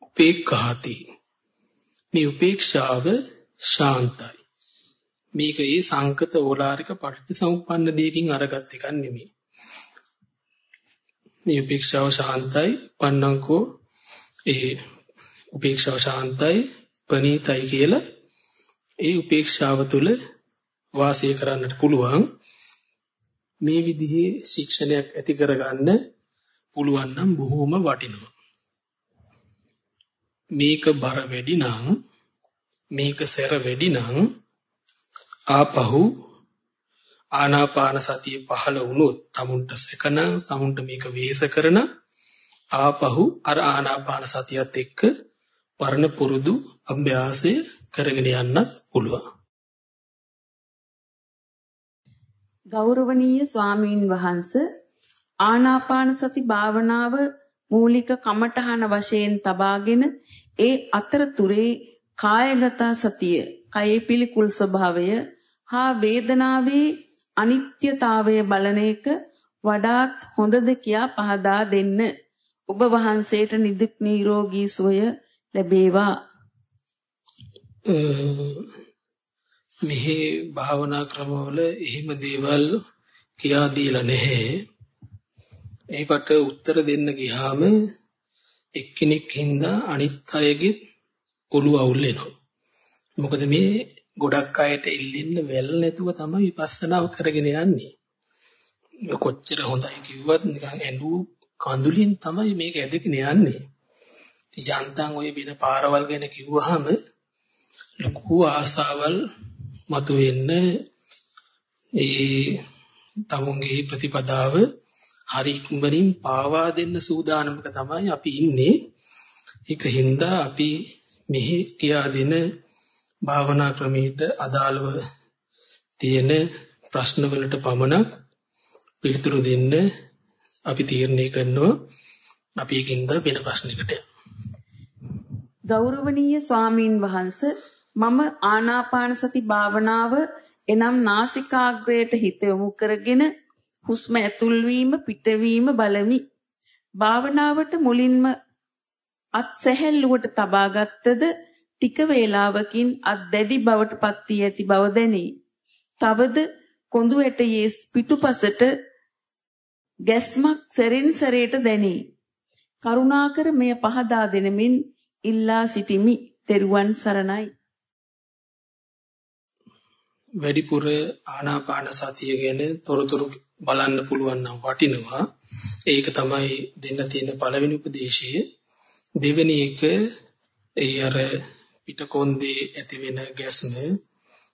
උපේක්ඛාති මේ උපේක්ෂාව ශාන්තයි. මේක ඒ සංකත ඕලාරික පටිච්චසමුප්පන්න දෙයකින් අරගත් එකක් නෙමෙයි. මේ උපේක්ෂාව ශාන්තයි පන්නංකෝ ඒ උපේක්ෂාව ශාන්තයි පනීතයි කියලා ඒ උපේක්ෂාව තුළ වාසය කරන්නට පුළුවන්. මේ විදිහේ ශික්ෂණයක් ඇති කරගන්න පුළුවන් නම් බොහෝම වටිනවා. මේක බර වැඩි නම් මේක සැර වැඩි නම් ආපහු ආනාපාන සතිය පහළ වුණොත් tamunට සැකන tamunට මේක වෙහෙස කරන ආපහු අර ආනාපාන සතියත් එක්ක පරණ පුරුදු අභ්‍යාසය කරගෙන යන්නත් පුළුවන්. ගෞරවනීය ස්වාමීන් වහන්ස ආනාපාන සති භාවනාව මූලික කමඨහන වශයෙන් තබාගෙන ඒ අතරතුරේ කායගත සතිය කයේ පිළිකුල් ස්වභාවය හා වේදනාවේ අනිත්‍යතාවය බලන එක වඩාත් හොඳද කියා පහදා දෙන්න. ඔබ වහන්සේට නිදුක් නිරෝගී සුවය ලැබේවා. මෙහි භාවනා ක්‍රමවල එහෙම දේවල් කියා දීලා නැහැ. ඒකට උත්තර දෙන්න ගියාම එක්කෙනෙක් හින්දා අනිත් අයගේ ඔළුව අවුල් වෙනවා. මොකද මේ ගොඩක් අයට ඉල්ලෙන්න වැල් නැතුව තමයි විපස්සනාව කරගෙන යන්නේ. කොච්චර හොඳයි කිව්වත් නිකන් ඇඬු කඳුලින් තමයි මේක ඇදගෙන යන්නේ. යන්තම් ඔය වෙන පාරවල් ගැන කිව්වහම ලොකු ආසාවල් මතුවෙන්න ඒ තමුන්ගේ ප්‍රතිපදාව හරි කුඹරින් පාවා දෙන්න සූදානමක තමයි අපි ඉන්නේ. ඒක හින්දා අපි මෙහි කියා දෙන භාවනා ක්‍රමයට අදාළව තියෙන ප්‍රශ්නවලට පමණක් පිළිතුරු දෙන්න අපි තීරණය කරනවා අපි එකින්ද වෙන ප්‍රශ්නයකට ගෞරවනීය ස්වාමින් වහන්සේ මම ආනාපාන සති භාවනාව එනම් නාසිකාග්‍රයට හිත යොමු කරගෙන හුස්ම ඇතුල් වීම පිටවීම බලමි. භාවනාවට මුලින්ම අත් සැහැල්ලුවට තබාගත්තද ටික වේලාවකින් අත් දැඩි බවට පත් වී ඇති බව දැනේ. තවද කොඳු ඇටයේ පිටුපසට ගැස්මක් සැරින් සැරේට දැනේ. කරුණාකර මෙය පහදා දෙනමින් ඉල්ලා සිටිමි. තෙරුවන් සරණයි. වැඩිපුර ආනාපාන සතිය ගැන තොරතුරු බලන්න පුළුවන් නම් වටිනවා. ඒක තමයි දෙන්න තියෙන පළවෙනි උපදේශය. දෙවෙනි එක ඒ අර පිටකොන්දේ ඇති වෙන ගැස්ම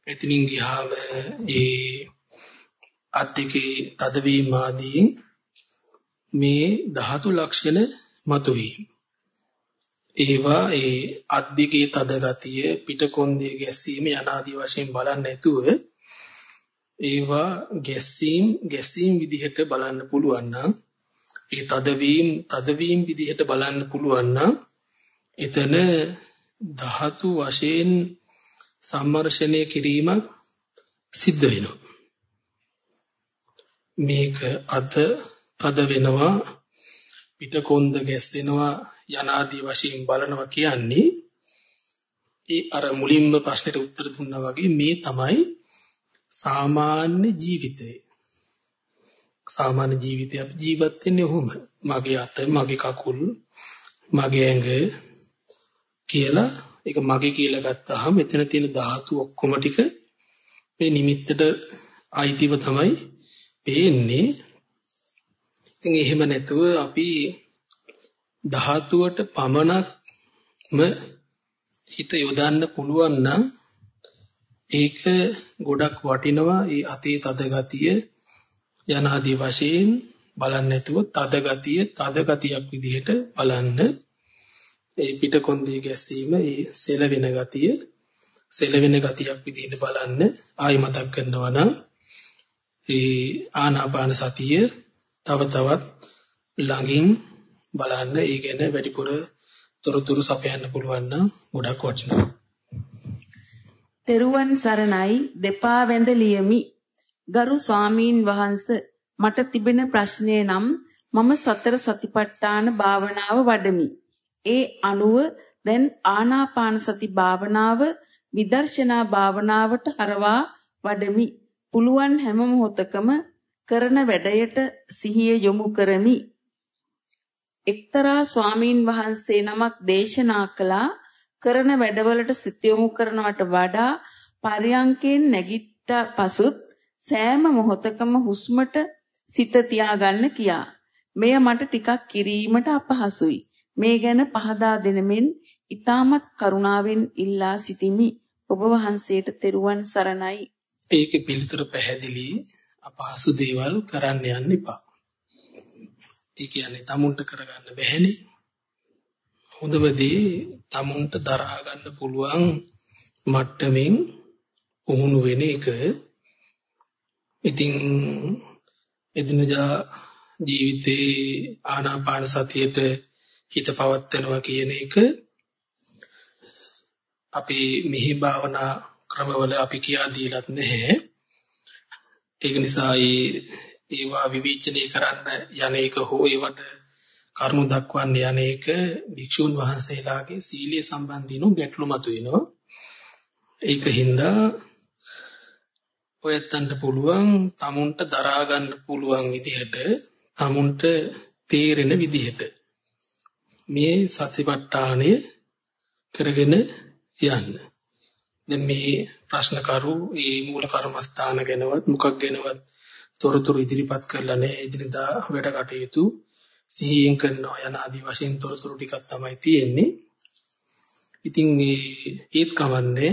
එතනින් ගියාම ඒ අත්තිකේ තදවීම ආදී මේ ධාතු ලක්ෂණ මතුවීම ඒවා ඒ අද්දිකේ තද ගතිය පිටකොන්දේ ගැස්සීම යනාදී වශයෙන් බලන්න නැතුව ඒවා ගැස්සීම් ගැස්සීම් විදිහට බලන්න පුළුවන් නම් ඒ තදවීම තදවීම විදිහට බලන්න පුළුවන් නම් එතන ධාතු වශයෙන් සම්මර්ෂණය කිරීමක් සිද්ධ වෙනවා. මේක අත තද වෙනවා පිටකොන්ද ගැස්සෙනවා යනාදී වශයෙන් බලනවා කියන්නේ ඒ අර මුලින්ම ප්‍රශ්නෙට උත්තර දුන්නා වගේ මේ තමයි සාමාන්‍ය ජීවිතය. සාමාන්‍ය ජීවිතය අපි ජීවත් වෙන්නේ ඔහොම. මගේ අත, මගේ කකුල්, මගේ ඇඟ කියලා ඒක මගේ කියලා ගත්තාම මෙතන තියෙන ධාතු ඔක්කොම ටික මේ නිමිත්තට අයිතිව තමයි පේන්නේ. ඉතින් එහෙම නැතුව අපි ධාතුවට පමණක්ම හිත යොදන්න පුළුවන් නම් ඒක ගොඩක් වටිනවා ඒ අතේ තද ගතිය යන ආදී වශයෙන් බලන්නේ නැතුව තද ගතිය තද ගතියක් විදිහට බලන්න. ඒ පිටකොන්දේ ගැස්සීම ඒ සෙලවෙන ගතිය සෙලවෙන ගතියක් විදිහට බලන්න. ආයි මතක් කරනවා නම් ඒ ආනාපාන සතිය තව තවත් ළඟින් බලන්න. ඒ ගැන වැඩිපුර තොරතුරු සපයන්න පුළුවන් නම් ගොඩක් වටිනවා. තෙරුවන් සරණයි දෙපා වැඳ ලියමි. ගරු ස්වාමීන් වහන්ස මට තිබෙන ප්‍රශ්නය නම් මම සතර සතිපට්ඨාන භාවනාව වඩමි. ඒ අනුව දැන් ආනාපාන සති භාවනාව විදර්ශනා භාවනාවට හරවා වඩමි. පුළුවන් හැම මොහොතකම කරන වැඩයට සිහිය යොමු කරමි. එක්තරා ස්වාමීන් වහන්සේ නමක් දේශනා කළා කරන වැඩවලට සිත යොමු කරනවට වඩා පරියංකෙන් නැගිට්ට පසුත් සෑම මොහොතකම හුස්මට සිත තියාගන්න කියා. මෙය මට ටිකක් කිරීමට අපහසුයි. මේ ගැන පහදා දෙනමින් ඊටමත් කරුණාවෙන් ඉල්ලා සිටිමි. ඔබ වහන්සේට තෙරුවන් සරණයි. ඒකේ පිළිතුර පැහැදිලි අපහසු දේවල් කරන්න යන්න එපා. ඒ කියන්නේ tamunට කරගන්න බැහැනේ. හොඳම දේ tamunට දරා ගන්න පුළුවන් මට්ටමින් පුහුණු වෙන එක. ඉතින් එදිනදා ජීවිතේ ආනාපාන සතියට හිත පවත්වනවා කියන එක අපි මිහි භාවනා ක්‍රමවල අපි කියා දීලත් නැහැ. ඒක නිසා ඒවා විවේචනය කරන්න යන එක හෝ ඒවට කරුණු දක්වන්න යන එක භික්ෂුන් වහන්සේලාගේ සීලය සම්බන්ධිනු ගැටලු මතුවෙනවා. ඒක හින්දා ඔයත්තන්ට පුළුවන් tamunට දරා ගන්න පුළුවන් විදිහට tamunට තේරෙන විදිහට මේ සතිපට්ඨානය කරගෙන යන්න. දැන් මේ ප්‍රශ්න කරු මේ මූල කර්මස්ථාන ගැනවත් මොකක් ගැනවත් තොරතුරු ඉදිරිපත් කරලා නැහැ. එදිනදා වැඩ කටයුතු සිහියෙන් කරනවා යන ආදි වශයෙන් තොරතුරු ටිකක් තමයි තියෙන්නේ. ඉතින් මේ ඒත් කවන්නේ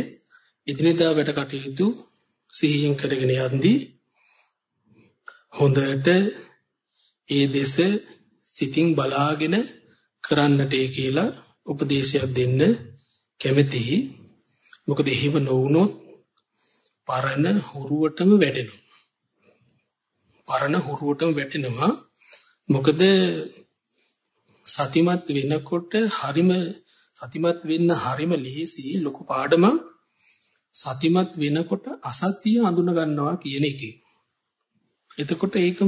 එදිනදා වැඩ කටයුතු සිහියෙන් කරගෙන යද්දී හොඳට ඒ දෙස සිතින් බලාගෙන කරන්නට කියලා උපදේශයක් දෙන්න කැමැතියි. මොකද එහෙම නොවුනොත් පරණ හුරුවටම වැටෙනවා. පරණ හුරුවටම වැටෙනවා. මොකද සතිමත් වෙනකොට හරිම සතිමත් වෙන්න හරිම ලේසි ලොකු පාඩමක් සතිමත් වෙනකොට අසත්‍ය අඳුන ගන්නවා කියන එකේ. එතකොට ඒක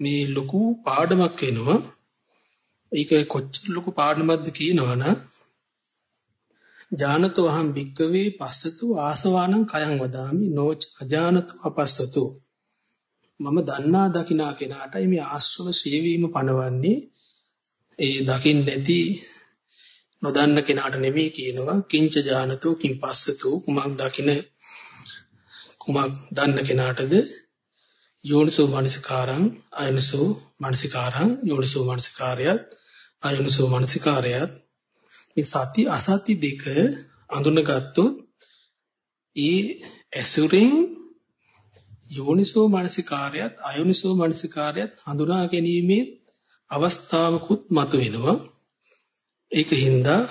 මේ ලොකු පාඩමක් වෙනවා. ඒක කොච්චර ලොකු පාඩමක්ද කියනවනම් ජානතෝ අහම් භික්කවේ පස්සතු ආසවානං කයං වදාමි නොච අජානතු අපස්සතු මම දන්නා දකිනා කෙනාටයි මේ ආශ්‍රව ශ්‍රේවීම පනවන්නේ. ඒ දකින් නැති නොදන්න කෙනාට නෙමෙයි කියනවා කිංච ජානතෝ කිං පස්සතු කුමක් දකින කුමක් දන්න කෙනාටද? යෝනිසෝ මනසිකාරං අයනසෝ මනසිකාරං යෝනිසෝ මනසිකාරයත් අයනසෝ මනසිකාරයත්. මේ සති අසති දෙක අඳුනගත්තොත් ඒ ඇසුරෙන් යෝනිසෝ මනසිකාරයත් අයෝනිසෝ මනසිකාරයත් හඳුනා ගැනීමේ අවස්ථාවකුත් මතුවෙනවා ඒක හින්දා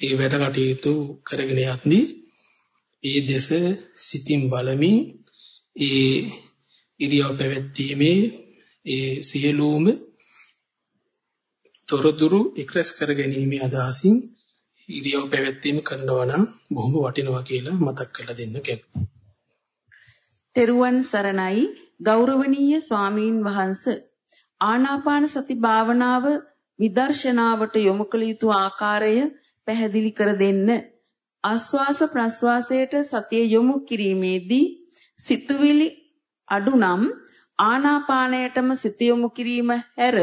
ඒ වැඩ කටයුතු කරගෙන යද්දී ඒ දෙස සිතින් බලමින් ඒ ඉරියව් පැවැත්ීමේ ඒ සියලුම තොරතුරු එක්රැස් කර ගැනීමේ අදහසින් ඉරියව් පැවැත්වීම කරනවා නම් බොහොම වටිනවා කියලා මතක් කරලා දෙන්න කැමතියි. තෙරුවන් සරණයි ගෞරවනීය ස්වාමීන් වහන්ස ආනාපාන සති භාවනාව විදර්ශනාවට යොමු කළ යුතු ආකාරය පැහැදිලි කර දෙන්න. ආස්වාස ප්‍රස්වාසයට සතිය යොමු කිරීමේදී සිතුවිලි අඩුනම් ආනාපානයටම සිත යොමු කිරීම හැර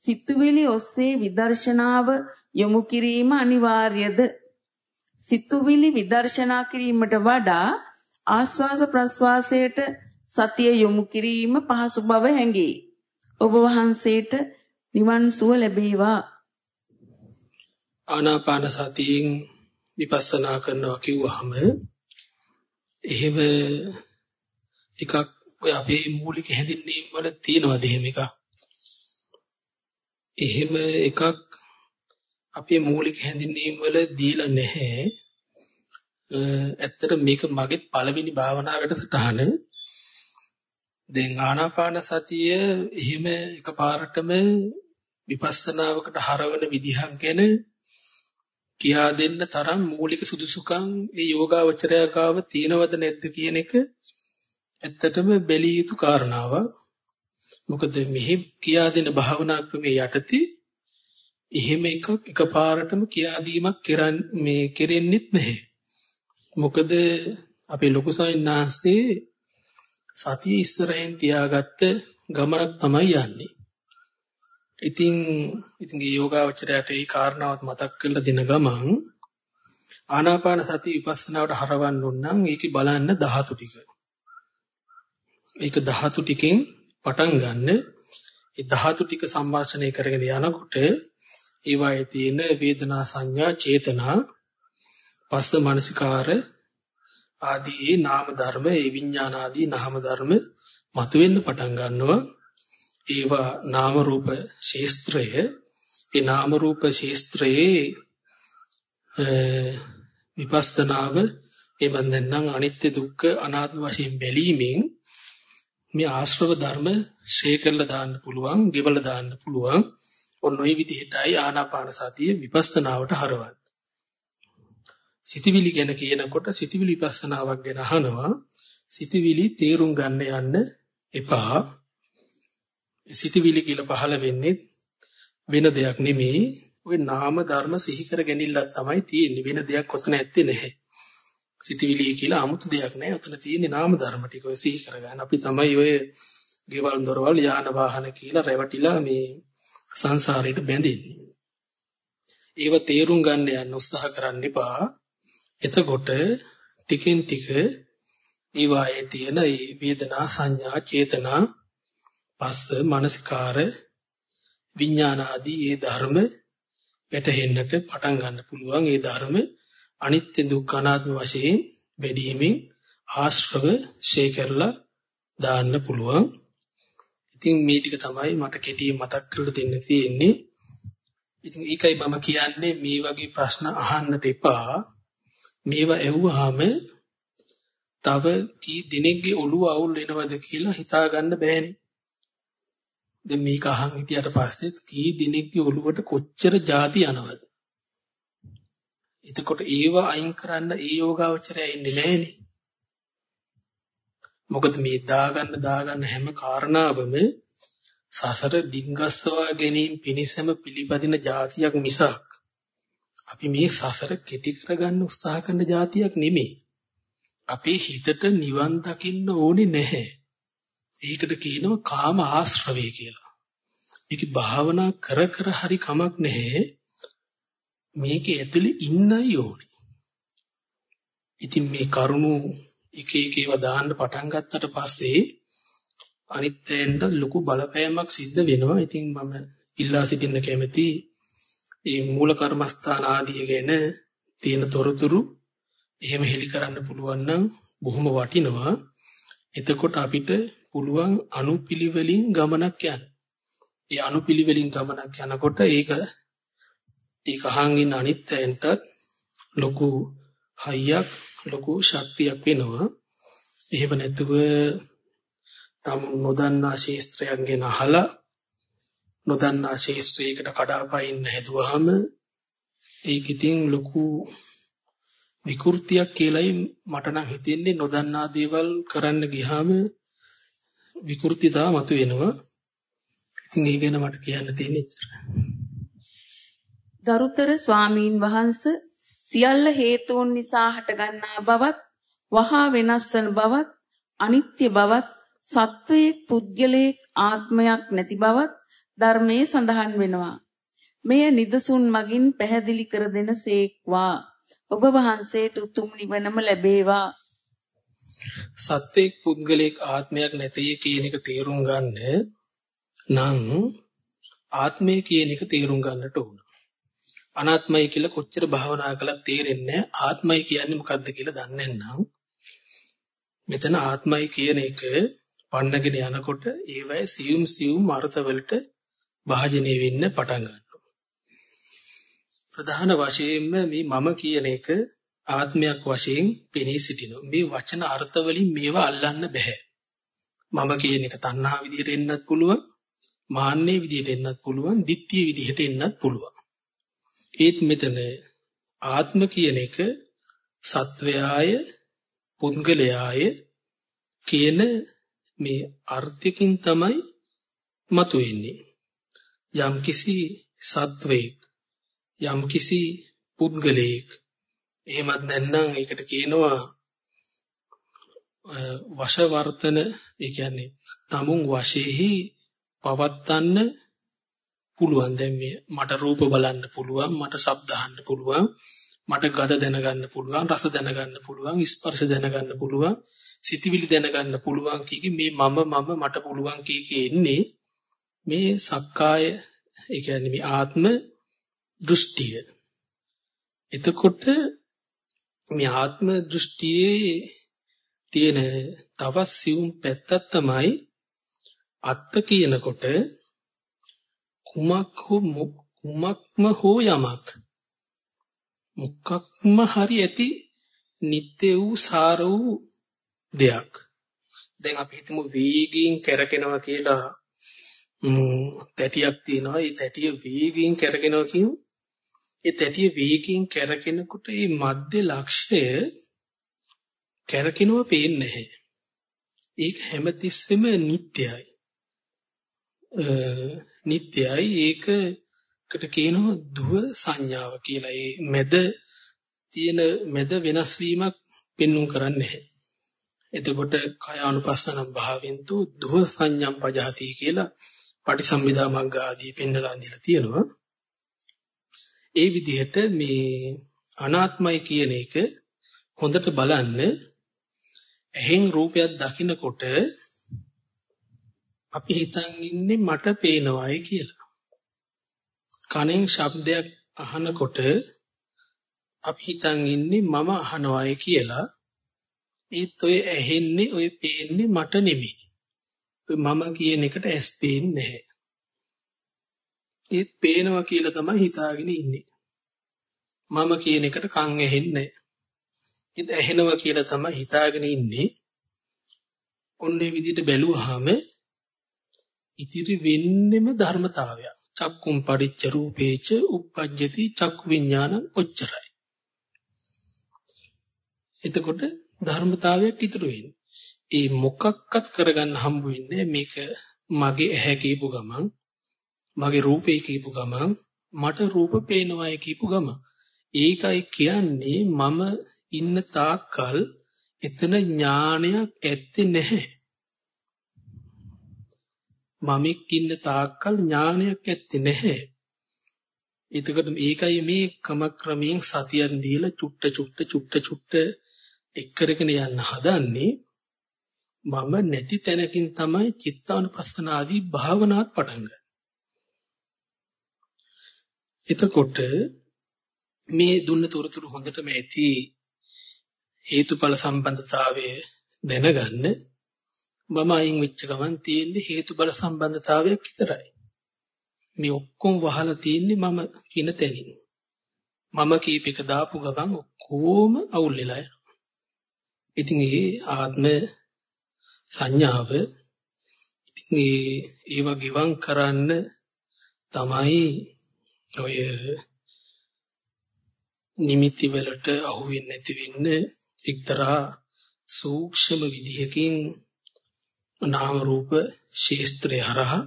සිතුවිලි ඔස්සේ විදර්ශනාව යොමු කිරීම අනිවාර්යද සිතුවිලි විදර්ශනා කිරීමට වඩා ආස්වාස ප්‍රස්වාසයට සතිය යොමු කිරීම පහසු බව හැඟේ ඔබ වහන්සේට නිවන් සුව ලැබේවා ආනාපාන සතියෙන් විපස්සනා කරනවා කිව්වහම එහෙම ටිකක් ඔය අපේ මූලික හැඳින්වීම් වල තියෙනවද එහෙම එකක්? එහෙම එකක් අපේ මූලික හැඳින්වීම් වල දීලා නැහැ. ඇත්තට මේක මගේ පළවෙනි භාවනාවට සටහන. දැන් ආනාපාන සතිය එහෙම එකපාරටම විපස්සනාවකට හරවන විදිහක් ගැන කියා දෙන්න තරම් මූලික සුදුසුකම් ඒ යෝගාවචරය ගාව තියෙනවද නැද්ද කියන එක ඇත්තටම බැලිය යුතු කාරණාවක්. මොකද මෙහි කියා දෙන භාවනා ක්‍රමයේ යටතේ එහෙම එකක් එකපාරටම කියා දීමක් කරන් මේ කෙරෙන්නෙත් නැහැ. මොකද අපේ ලොකු සායනාස්තේ සතිය ඉස්සරහින් තියාගත්ත ගමනක් තමයි යන්නේ. ඉතින් ඉතින් යෝගාවචරයට ඒ කාරණාවත් මතක් කරලා දෙන ගමන් ආනාපාන සති විපස්සනාවට හරවන්න ඕන නම් ඒකේ බලන්න ධාතු ටික. ඒක ධාතු ටිකෙන් පටන් ගන්න. ඒ ධාතු ටික සම්මර්ෂණය කරගෙන යනකොට ඒවායේ තියෙන වේදනා සංඥා චේතනා පස්ස මනසිකාර ආදී නාම ධර්ම ඒ විඥාන ආදී නාම ධර්ම මතුවෙන්න පටන් ගන්නවා ඒවා නාම රූප ශේස්ත්‍රය ඒ නාම රූප ශේස්ත්‍රයේ විපස්සනාව එබඳන් නම් අනිත්‍ය දුක්ඛ අනාත්ම වශයෙන් බැලීමෙන් මේ ආශ්‍රව ධර්ම ශේ කරලා දාන්න පුළුවන්, ගෙවලා දාන්න පුළුවන්. ඔන්න ඔය විදිහටයි ආනාපාන සතිය විපස්සනාවට හරවන්නේ. සිතවිලි ගැන කියනකොට සිතවිලි විපස්සනාවක් ගැන අහනවා. සිතවිලි තේරුම් ගන්න යන්න එපා. සිතවිලි කියලා පහළ වෙන්නේ වෙන දෙයක් නෙමෙයි. ওই නාම ධර්ම සිහි කර ගැනීමලා තමයි තියෙන්නේ. වෙන දෙයක් ඔතන ඇත්තේ නැහැ. සිතවිලි කියලා 아무තු දෙයක් නැහැ. ඔතන තියෙන්නේ නාම ධර්ම ටික ඔය සිහි කරගන්න. අපි තමයි ඔය ගෙවල් දොරවල් යාන වාහන කියලා රැවටිලා මේ සංසාරයට බැඳෙන්නේ. ඒව තේරුම් ගන්න යන්න උත්සාහ කරන්න එපා. එතකොට ටිකෙන් ටික ඊවායේ තියෙන මේ වේදනා සංඥා චේතනා පස්ස මානසිකාර විඥාන ආදී ඒ ධර්ම වැටහෙන්නට පටන් ගන්න පුළුවන් ඒ ධර්ම අනිත්‍ය දුක්ඛ අනාත්ම වශයෙන් බැදීමෙන් ආශ්‍රව ෂේ කරලා දාන්න පුළුවන්. ඉතින් මේ ටික තමයි මට කෙටියෙන් මතක් කරලා දෙන්න තියෙන්නේ. ඉතින් ඒකයි මම කියන්නේ මේ වගේ ප්‍රශ්න අහන්නට එපා. මේවා ඇහුවාම තව කී දිනෙකගේ ඔළුව අවුල් වෙනවද කියලා හිතා ගන්න බෑනේ. දැන් මේක අහන් හිටියට පස්සේ කී දිනෙකගේ ඔළුවට කොච්චර ಜಾති යනවද? එතකොට ඒව අයින් කරන්න ඒ යෝගාවචරය ඉන්නේ නැහනේ. මොකද මේ දාගන්න දාගන්න හැම කාරණාවම සසර දිග්ගස්සවා ගැනීම පිණිසම පිළිපදින જાතියක් මිසක් අපි මේ සසර කෙටි කරගන්න උත්සාහ කරන જાතියක් නෙමෙයි. අපේ හිතට නිවන් දකින්න ඕනේ නැහැ. ඒකට කියනවා කාම ආශ්‍රවය කියලා. මේක භාවනා කර කර හරි කමක් නැහැ. මේකේ ඇතුලේ ඉන්නයි ඕනේ. ඉතින් මේ කරුණු එක එක ඒවා දාන්න පටන් ගත්තට පස්සේ අනිත්යෙන්ද ලොකු බලපෑමක් සිද්ධ වෙනවා. ඉතින් මම ඉල්ලා සිටින්න කැමති මේ මූල කර්මස්ථාන ආදී ගැන තියෙන තොරතුරු එහෙම හෙලි කරන්න පුළුවන් නම් බොහොම වටිනවා. එතකොට අපිට පුළුවන් අනුපිළිවෙලින් ගමනක් යන්න. ඒ අනුපිළිවෙලින් ගමනක් යනකොට ඒක ඒක අහන් ඉන්න අනිත්‍යයන්ට ලොකු හයියක් ලොකු ශක්තියක් වෙනවා. එහෙම නැතුව තම නොදන්නා ශේස්ත්‍රයක් ගැන අහලා නොදන්නා ශේස්ත්‍රයකට කඩාපයින්න හැදුවාම ඒක ඉතින් ලොකු විකෘතියක් කියලායි මට නම් හිතෙන්නේ නොදන්නා දේවල් කරන්න ගියාම විකෘතිතාව මතුවෙනවා. ඉතින් ඒ ගැන මට කියන්න තියෙන්නේ ගරුතර ස්වාමීන් වහන්ස සියල්ල හේතුන් නිසා හටගන්නා බවත් වහා වෙනස් වන බවත් අනිත්‍ය බවත් සත්වයේ පුද්ගලයේ ආත්මයක් නැති බවත් ධර්මයේ සඳහන් වෙනවා. මෙය නිදසුන් මගින් පැහැදිලි කර දෙනසේක්වා. ඔබ වහන්සේට උතුම් නිවනම ලැබේවා. සත්වයේ පුද්ගලයේ ආත්මයක් නැති කියන එක තේරුම් ගන්න නම් ආත්මය කියන එක තේරුම් ගන්නට ඕන. අනාත්මයි කියලා කොච්චර භාවනා කළත් තේරෙන්නේ ආත්මයි කියන්නේ මොකද්ද කියලා දන්නේ නැත්නම් මෙතන ආත්මයි කියන එක පන්නගෙන යනකොට ඒවයි සියුම් සියුම් අර්ථවලට භාජනය වෙන්න පටන් ගන්නවා. ප්‍රධාන වශයෙන්ම මේ මම කියන එක ආත්මයක් වශයෙන් පෙනී සිටිනවා. මේ වචන අර්ථ වලින් මේවා අල්ලන්න බෑ. මම කියන එක තණ්හා විදිහට එන්නත් පුළුවන්, මාන්නේ විදිහට එන්නත් පුළුවන්, ditthිය විදිහට එන්නත් පුළුවන්. ඒත් මෙතන ආත්ම කියන එක සත්වයාය පුද්ගලයාය කියන මේ අර්ථයකින් තමයි මතුවෙන්නේ යම්කිසි සත්වයක යම්කිසි පුද්ගලයෙක් එහෙමත් නැත්නම් ඒකට කියනවා වශවර්තන ඒ කියන්නේ tamun වශයෙහි පවත්තන්න පුළුවන්. දැන් මේ මට රූප බලන්න පුළුවන් මට ශබ්ද අහන්න පුළුවන් මට ගඳ දැනගන්න පුළුවන් රස දැනගන්න පුළුවන් ස්පර්ශ දැනගන්න පුළුවන් සිතවිලි දැනගන්න පුළුවන්. කීකි මේ මම මම මට පුළුවන් කීකි එන්නේ මේ සක්කාය ඒ කියන්නේ මේ ආත්ම දෘෂ්ටිය එතකොට මේ ආත්ම දෘෂ්ටියේ තියෙන තවත් සියුම් පැත්තක් තමයි අත්ත කියනකොට කුමක් හෝ කුමක්ම හෝ යමක් මොකක්ම හරි ඇති නිත්‍ය වූ සාර වූ දෙයක්. දැන් අපි හිතමු වේගයෙන් කැරකෙනවා කියලා තැටියක් තියෙනවා. ඒ තැටිය වේගයෙන් කැරකෙනවා කියමු. ඒ තැටිය වේගයෙන් කැරකෙනකොට මේ මධ්‍ය ලක්ෂය කැරකෙනවා පේන්නේ නැහැ. ඒක හැමතිස්සෙම නිට්ටයයි. නිට්ටයයි ඒකකට කියනවා දුව සංඥාව කියලා. ඒ මැද තියෙන මැද වෙනස් වීමක් පෙන්눔 කරන්නේ නැහැ. එතකොට කය අනුපස්සනම් භාවෙන්තු දුව සංඥම් පජහති කියලා පටිසම්භිදා මග්ග ආදී පෙන්නලා දීලා තියෙනවා. ඒ විදිහට මේ අනාත්මයි කියන එක හොඳට බලන්න එහෙන් රූපයක් දකිනකොට අපි හිතන් ඉන්නේ මට පේනවායි කියලා. කනෙන් ශබ්දයක් අහනකොට අපි හිතන් ඉන්නේ මම අහනවායි කියලා. ඒත් ඔය ඇහෙන්නේ ඔය පේන්නේ මට නෙමෙයි. ඔය මම කියන එකට ඇස් පේන්නේ නැහැ. ඒත් පේනවා කියලා තමයි හිතාගෙන ඉන්නේ. මම කියන එකට කන් ඇහෙන්නේ නැහැ. ඒත් ඇහෙනවා කියලා තමයි හිතාගෙන ඉන්නේ. ඔන්නේ විදිහට බැලුවාම ඉතිරි වෙන්නෙම ධර්මතාවයක්. චක්කුම් පරිච්ච රූපේච uppajjati චක්කු විඥාන ඔච්චරයි. එතකොට ධර්මතාවයක් ඉතුරු වෙන්නේ. ඒ මොකක්වත් කරගන්න හම්බ වෙන්නේ මේක මගේ ඇහැ කියපු ගමන් මගේ රූපේ කියපු ගමන් මට රූප පේනවායි කියපු ගමන්. ඒකයි කියන්නේ මම ඉන්න තාක්කල් එතන ඥානයක් ඇත්තේ නැහැ. මමෙක් ඉන්න තාක්කල් ඥානයක් ඇත්තේ නැහැ. එතකොට මේකයි මේ ක්‍රමක්‍රමයෙන් සතියෙන් දීලා චුට්ට චුට්ට චුට්ට චුට්ට එක් කරගෙන යන්න හදන්නේ. මම නැති තැනකින් තමයි චිත්තානුපස්සනාදී භාවනාවක් පටන් ගන්න. එතකොට මේ දුන්න තොරතුරු හොඳටම ඇති හේතුඵල සම්බන්ධතාවය දැනගන්න මම අයින් වෙච්ච ගමන් තියෙන්නේ හේතුඵල සම්බන්ධතාවයක් විතරයි. මේ ඔක්කොම වහලා තියෙන්නේ මම කියන තැනින්. මම කීප එක දාපු ගමන් ඔක්කොම අවුල් වෙලා යනවා. ඉතින් ඒ ආත්ම සංඥාව ඉතින් ඒ ඒව ගිවං කරන්න තමයි ඔය නිමිති වලට අහු වෙන්නේ නැති වෙන්න එක්තරා සූක්ෂම විදිහකින් නාම රූප ශේස්ත්‍රය හරහා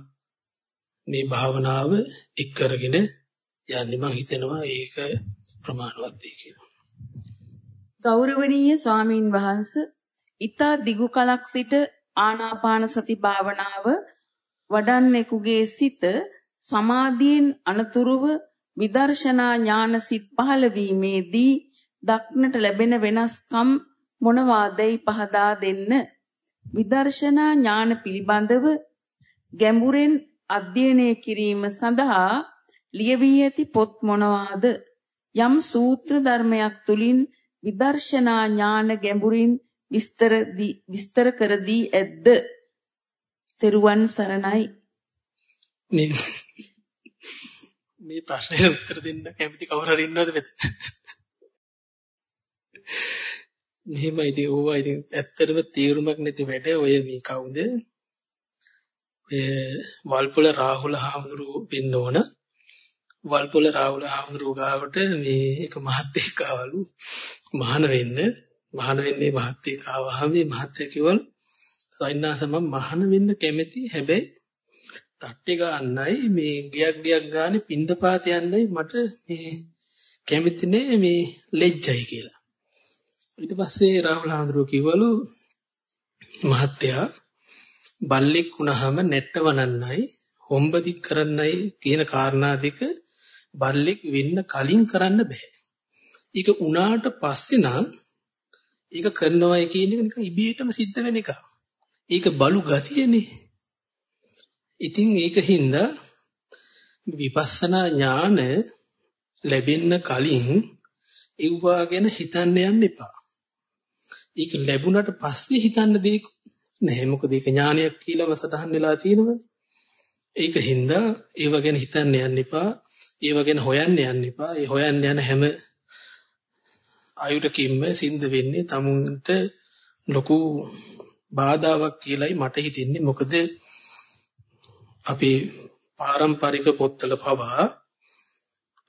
මේ භාවනාව එක් කරගෙන යන්නේ මම හිතනවා ඒක ප්‍රමාණවත් වෙයි කියලා. ගෞරවනීය ස්වාමින් වහන්සේ ඊතා දිගු කලක් සිට ආනාපාන සති භාවනාව වඩන්නෙකුගේ සිත සමාධියෙන් අනතුරුව විදර්ශනා ඥාන සිත් පහළ වීමේදී දක්නට ලැබෙන වෙනස්කම් මොනවාදයි පහදා දෙන්න. විදර්ශනා ඥාන පිළිබඳව ගැඹුරෙන් අධ්‍යයනය කිරීම සඳහා ලියවී ඇති පොත් මොනවාද? යම් සූත්‍ර ධර්මයක් තුලින් විදර්ශනා ඥාන ගැඹුරින් විස්තර විස්තර කර දී ඇද්ද? තෙරුවන් සරණයි. මේ මේ ප්‍රශ්නෙට උත්තර දෙන්න කැමති කවුරු හරි ඉන්නවද මෙතන මෙහෙමයි ඉතින් ඕවා. ඉතින් ඇත්තටම තීරුමක් නැති වැඩ ඔය මේ කවුද? ඔය වල්පොල රාහුල හාමුදුරුවෝ වෙන්න ඕන. වල්පොල රාහුල හාමුදුරුවෝ ගාවට මේ එක මහත්තයෙක් ආවලු. මහාන වෙන්න. මහාන වෙන්නේ මහත්තයෙක් ආවහම මේ මහත්තයා කිව්වලු සයින්නාස මම මහාන වෙන්න කැමති හැබැයි තට්ටේ ගන්නයි මේ ගියක් ගියක් ගානේ පින්දපාත යන්නයි මට මේ කැමති නෑ මේ ලෙජ්ජයි කියලා ඊට පස්සේ රාහුල හාමුදුරුවෝ කිව්වලු මහත්තයා බල්ලෙක් වුණාම නැට්ට වනන්නයි හොම්බදික් කරන්නයි කියන කාරණා දෙක බල්ලෙක් වෙන්න කලින් කරන්න බෑ. ඒක උනාට පස්සේ නම් ඒක කරනවයි කියන එක නිකන් ඉබේටම සිද්ධ වෙන එක. ඒක බලු ගතියනේ. ඉතින් ඒකින්ද විපස්සනා ඥාන ලැබෙන්න කලින් ඒවා ගැන හිතන්න යන්න එපා. ඒක ලැබුණට පස්සේ හිතන්න දෙයක් නැහැ. මොකද ඒක ඥානයක් කියලාම සටහන් වෙලා තියෙනවනේ. ඒක හින්දා ඒව ගැන හිතන්න යන්න එපා. ඒව ගැන හොයන්න යන්න එපා. ඒ හොයන්න යන හැම අයුරකින්ම සිද්ධ වෙන්නේ තමුන්ට ලොකු බාධාවක් කියලයි මට හිතෙන්නේ. මොකද අපේ පාරම්පරික පොත්වල පවා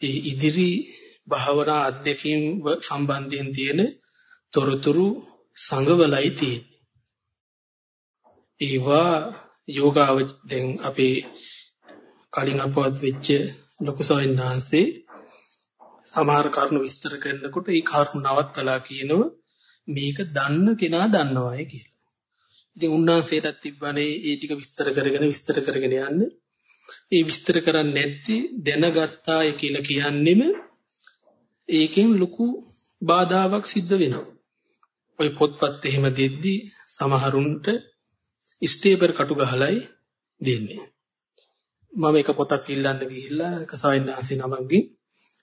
ඒ ඉදිරි භාවනා අධ්‍යක්ීම් සම්බන්ධයෙන් තියෙන තොරතුරු සංගවලයි තියෙන්නේ. ඒවා යෝගාව දැන් අපේ කලින් අපවත් වෙච්ච ලොකු සවින්නාංශේ සමහර කරුණු විස්තර කරනකොට ඒ කරුණු නවත්තලා කියනවා මේක දන්න කෙනා දන්නවායි කියලා. ඉතින් උන්වහන්සේටත් තිබ්බනේ ඒ ටික විස්තර කරගෙන විස්තර කරගෙන යන්න. ඒ විස්තර කරන්නේ නැති දැනගත්තාය කියලා කියන්නෙම ඒකෙන් ලොකු බාධාවක් සිද්ධ වෙනවා. ওই පොත්පත් එහෙම දෙද්දි සමහරුන්ට ස්ටේබර් කටු ගහලයි දෙන්නේ. මම එක පොතක් ඉල්ලන්න ගිහිල්ලා එක සවින්නාංශේ නමක්ගේ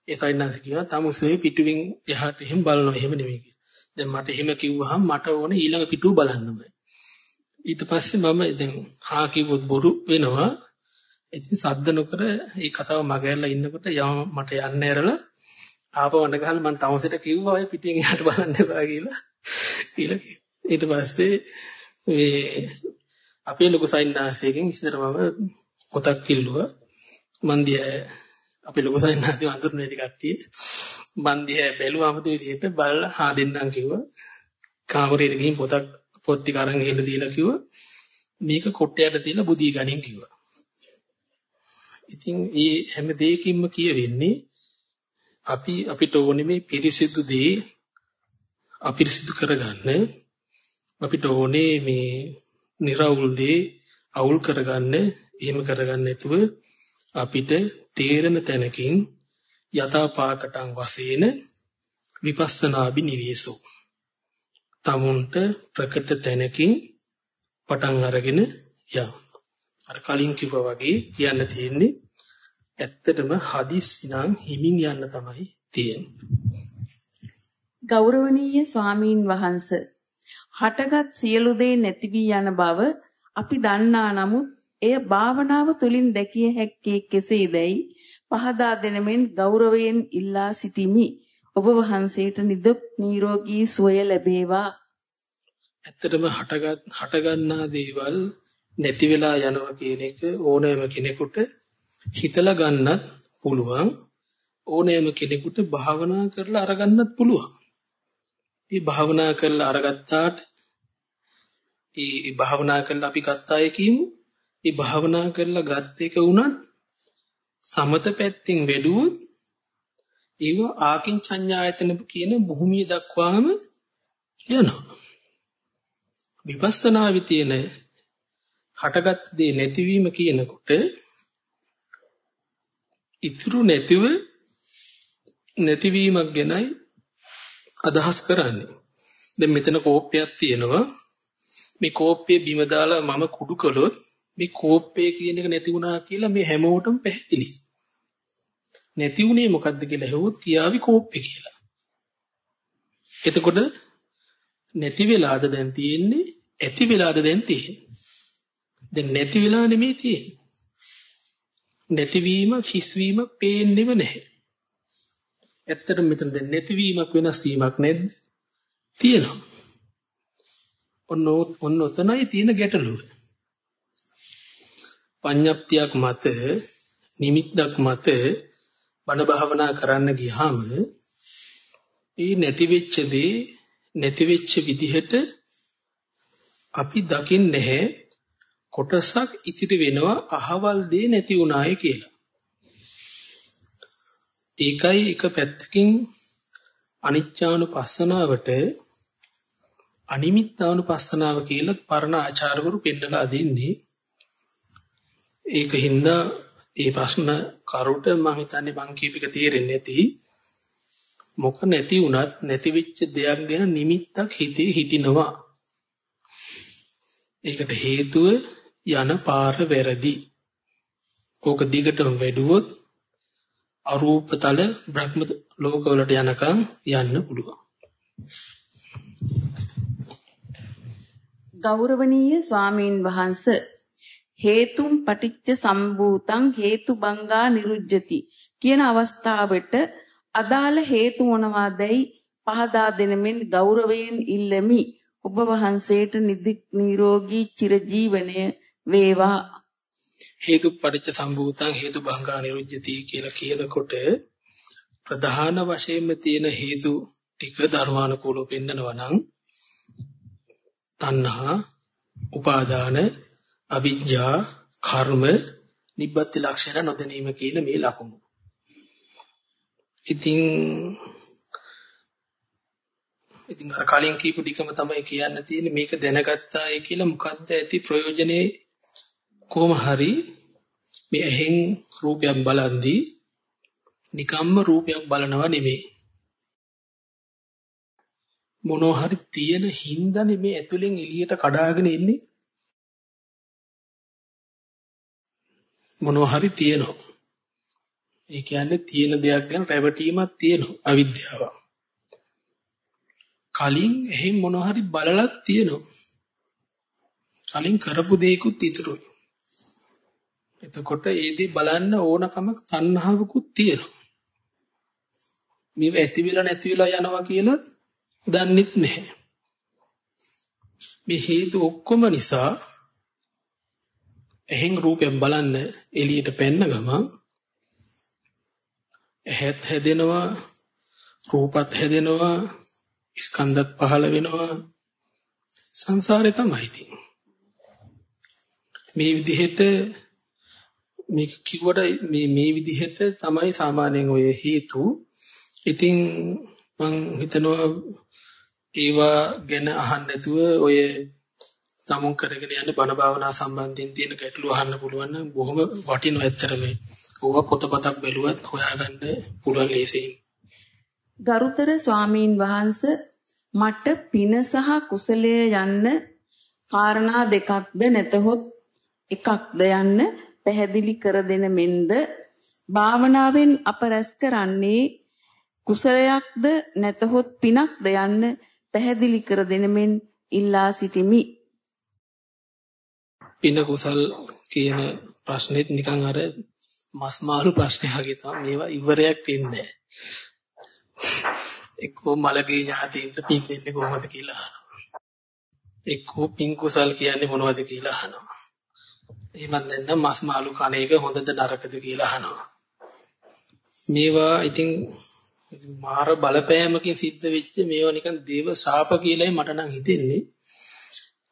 ඒ සවින්නාංශ කියනවා තමුසේ පිටුවින් එහාට එහෙම බලනවා එහෙම නෙමෙයි කියලා. දැන් මට එහෙම කිව්වහම මට ඕනේ ඊළඟ පිටුව බලන්නමයි. ඊට පස්සේ මම දැන් හා කිව්වොත් බොරු වෙනවා. ඉතින් සද්ද නොකර මේ කතාව මගහැරලා ඉන්නකොට යම මට යන්න ඇරලා ආපහු වඳ ගහලා මම තමුසෙට කිව්වා ඔය පිටින් එහාට බලන්න එපා කියලා. ඊට පස්සේ මේ අපේ ලොකු සයින්නාසයෙන් ඉස්සර මම පොතක් කිල්ලුවා මන් දිහා අපේ ලොකු සයින්නාසේ වඳුරු නැති කට්ටිය? මන් දිහා බැලුවාම තු විදිහට බලලා හා දෙන්නම් කිව්වා. කාමරේට ගිහින් පොතක් පොත් ටික අරන් ගිහලා දීලා කිව්වා. මේක කොට්ටයට තියලා බුදී ගනින් කිව්වා. ඉතින් මේ හැම දෙයකින්ම කියවෙන්නේ අපි අපිට ඕනේ මේ පිරිසිදු දේ අපිරිසිදු කරගන්න. අපිට ඕනේ මේ निराවුල් දේ අවුල් කරගන්න. එහෙම කරගන්න නැතුව අපිට තේරෙන තැනකින් යථාපාකටං වශයෙන් විපස්සනා බිනිවේසෝ තමුන්ට ප්‍රකට තැනකින් පටන් අරගෙන යා. අර කලින් කිව්වා වගේ කියන්න තියෙන්නේ ඇත්තටම හදිස්සි නම් හිමින් යන්න තමයි තියෙන්නේ. ගෞරවනීය ස්වාමීන් වහන්ස හටගත් සියලු දේ නැති වී යන බව අපි දන්නා නමුත් එය භාවනාව තුලින් දැකිය හැක්කේ කෙසේදයි පහදා දෙනමින් ගෞරවයෙන් ඉල්ලා සිටිමි ඔබ වහන්සේට නිදුක් නිරෝගී සුවය ලැබේවා ඇත්තටම හටගත් හටගන්නා දේවල් නැති වෙලා යනවා කියන එක ඕනෑම කෙනෙකුට හිතලා ගන්නත් පුළුවන් ඕනෑම කෙනෙකුට භාවනා කරලා අරගන්නත් පුළුවන්. මේ භාවනා කරලා අරගත්තාට ඒ භාවනා කරලා අපි ගත්තාය කියමු. ඒ භාවනා කරලා ගත් එක උනත් සමත පැත්තෙන් වැඩුවොත් ඒව ආකින්චඤ්ඤායතන කියන භූමිය දක්වාම යනවා. විපස්සනාවේ තියෙන හටගත් දේ නැතිවීම කියනකොට ඉතුරු නැතිව නැතිවීමක් ගැනයි අදහස් කරන්නේ. දැන් මෙතන කෝප්පයක් තියෙනවා. මේ කෝප්පේ බිම දාලා මම කුඩු කළොත් මේ කෝප්පේ කියන එක නැති වුණා කියලා මේ හැමෝටම පැහැදිලි. නැති වුණේ මොකද්ද කියලා ඇහුවොත් කියාවි කෝප්පේ කියලා. එතකොට නැති වෙලාද දැන් තියෙන්නේ ඇති වෙලාද දැන් තියෙන්නේ. දැන් නැති වෙලා නෙමෙයි තියෙන්නේ. නැතිවීම හිස්වීම පේන්නේම නැහැ. ඇත්තටම මෙතන දැන් නැතිවීමක් වෙනස් වීමක් නැද්ද? තියෙනවා. ඔන්න ඔන්න ඔතනයි තියෙන ගැටලුව. පඤ්ඤප්තියක් මත නිමිත්තක් මත බණ භාවනා කරන්න ගියාම ඒ නැති වෙච්ච දේ නැති වෙච්ච විදිහට අපි දකින්නේ කොටසක් ඉතිරි වෙනවා අහවල් දේ නැති වුණාය කියලා. ඒකයි එක පැත්තකින් අනිච්චානුපස්සනාවට අනිමිත්තානුපස්සනාව කියලා පරණ ආචාර්යවරු පෙන්නලා දෙන්නේ. ඒකින්ද ඒ ප්‍රශ්න කරුට මම හිතන්නේ මං කීපික තේරෙන්නේ නැති මොක නැති වුණත් නැති වෙච්ච දෙයක් ගැන නිමිත්තක් හිතේ හිටිනවා. ඒකට හේතුව යන පාර වැරදි. ඕක දිගටම වැඩුවොත් අරූපතල බ්‍රහ්ම ලෝකවලට යනකම් යන්න පුළුවන්. ගෞරවනීය ස්වාමීන් වහන්ස හේතුම් පටිච්ච සම්භූතං හේතුබංගා නිරුජ්ජති කියන අවස්ථාවට අදාළ හේතු මොනවාදයි පහදා දෙනමින් ගෞරවයෙන් ඉල්ලමි. ඔබ වහන්සේට නිරෝගී චිරජීවනය වේවා. හේතු පටිච්ච සම්භූතං හේතු භංගා නිරුද්ධති කියලා කියනකොට ප්‍රධාන වශයෙන්ම තියෙන හේතු ටික ධර්මානුකූලව පෙන්නනවා නම් තණ්හා උපාදාන අවිජ්ජා කර්ම නිබ්බති ලක්ෂණ නොදැනීම කියන මේ ලකුණු. ඉතින් ඉතින් අර කලින් කියපු ටිකම තමයි කියන්න තියෙන්නේ. මේක දැනගත්තායි කියලා මොකද්ද ඇති ප්‍රයෝජනේ? කොහොම හරි මේ ඇහෙන් රූපයක් බලන්දී නිකම්ම රූපයක් බලනවා නෙමෙයි. මොනවා හරි තියෙන හින්දානේ මේ ඇතුලෙන් එළියට කඩාගෙන ඉන්නේ මොනවා හරි තියෙනවා ඒ කියන්නේ තියෙන දෙයක් ගැන රැවටීමක් තියෙනවා අවිද්‍යාව කලින් එහෙන් මොනවා හරි බලලක් තියෙනවා කලින් කරපු දේකුත් ඉතුරුයි එතකොට ඒ දේ බලන්න ඕනකමක් තණ්හාවකුත් තියෙනවා. මේව ඇති වෙලා නැති වෙලා යනවා කියලා දන්නෙත් නැහැ. මේ හේතු ඔක්කොම නිසා එහෙන් රූපයෙන් බලන්න එළියට පැන්න ගමන් ඇහත් හැදෙනවා රූපත් හැදෙනවා ස්කන්ධත් පහළ වෙනවා සංසාරේ තමයි ඉතින් මේ විදිහට මේක කිව්වට මේ මේ විදිහට තමයි සාමාන්‍යයෙන් ඔය හේතු. ඉතින් මං හිතනවා ඒවා ගැන අහන්න නැතුව ඔය තමුන් කරගෙන යන බණ භාවනා සම්බන්ධයෙන් තියෙන ගැටලු අහන්න පුළුවන් නම් බොහොම වටිනවා ඇත්තටම. ඕවා පොතපතක් බැලුවත් හොයාගන්න පුළුවන් ලේසියෙන්. ගරුතර ස්වාමීන් වහන්ස මට පින සහ කුසලය යන්න කාරණා දෙකක්ද නැතහොත් එකක්ද යන්න පැහැදිලි කර දෙන මෙන්ද භාවනාවෙන් අප රැස් කරන්නේ කුසලයක්ද නැතහොත් පිනක්ද යන්න පැහැදිලි කර දෙන මෙන් ඉල්ලා සිටිමි. පින කුසල් කියන ප්‍රශ්නෙත් නිකන් අර මස් මාළු ප්‍රශ්නයක් වගේ තමයි මේවා ඉවරයක් වෙන්නේ එක්කෝ මලගේ ඥාතීන්ට පින් දෙන්නේ කොහොමද කියලා අහනවා. එක්කෝ පින් කුසල් කියන්නේ මොනවද කියලා අහනවා. එහෙමත් නැත්නම් මස් මාළු කණ එක හොඳද නරකද කියලා අහනවා. මේවා ඉතින් මාර බලපෑමකින් සිද්ධ වෙච්ච මේවා නිකන් දේව ශාප කියලායි මට නම් හිතෙන්නේ.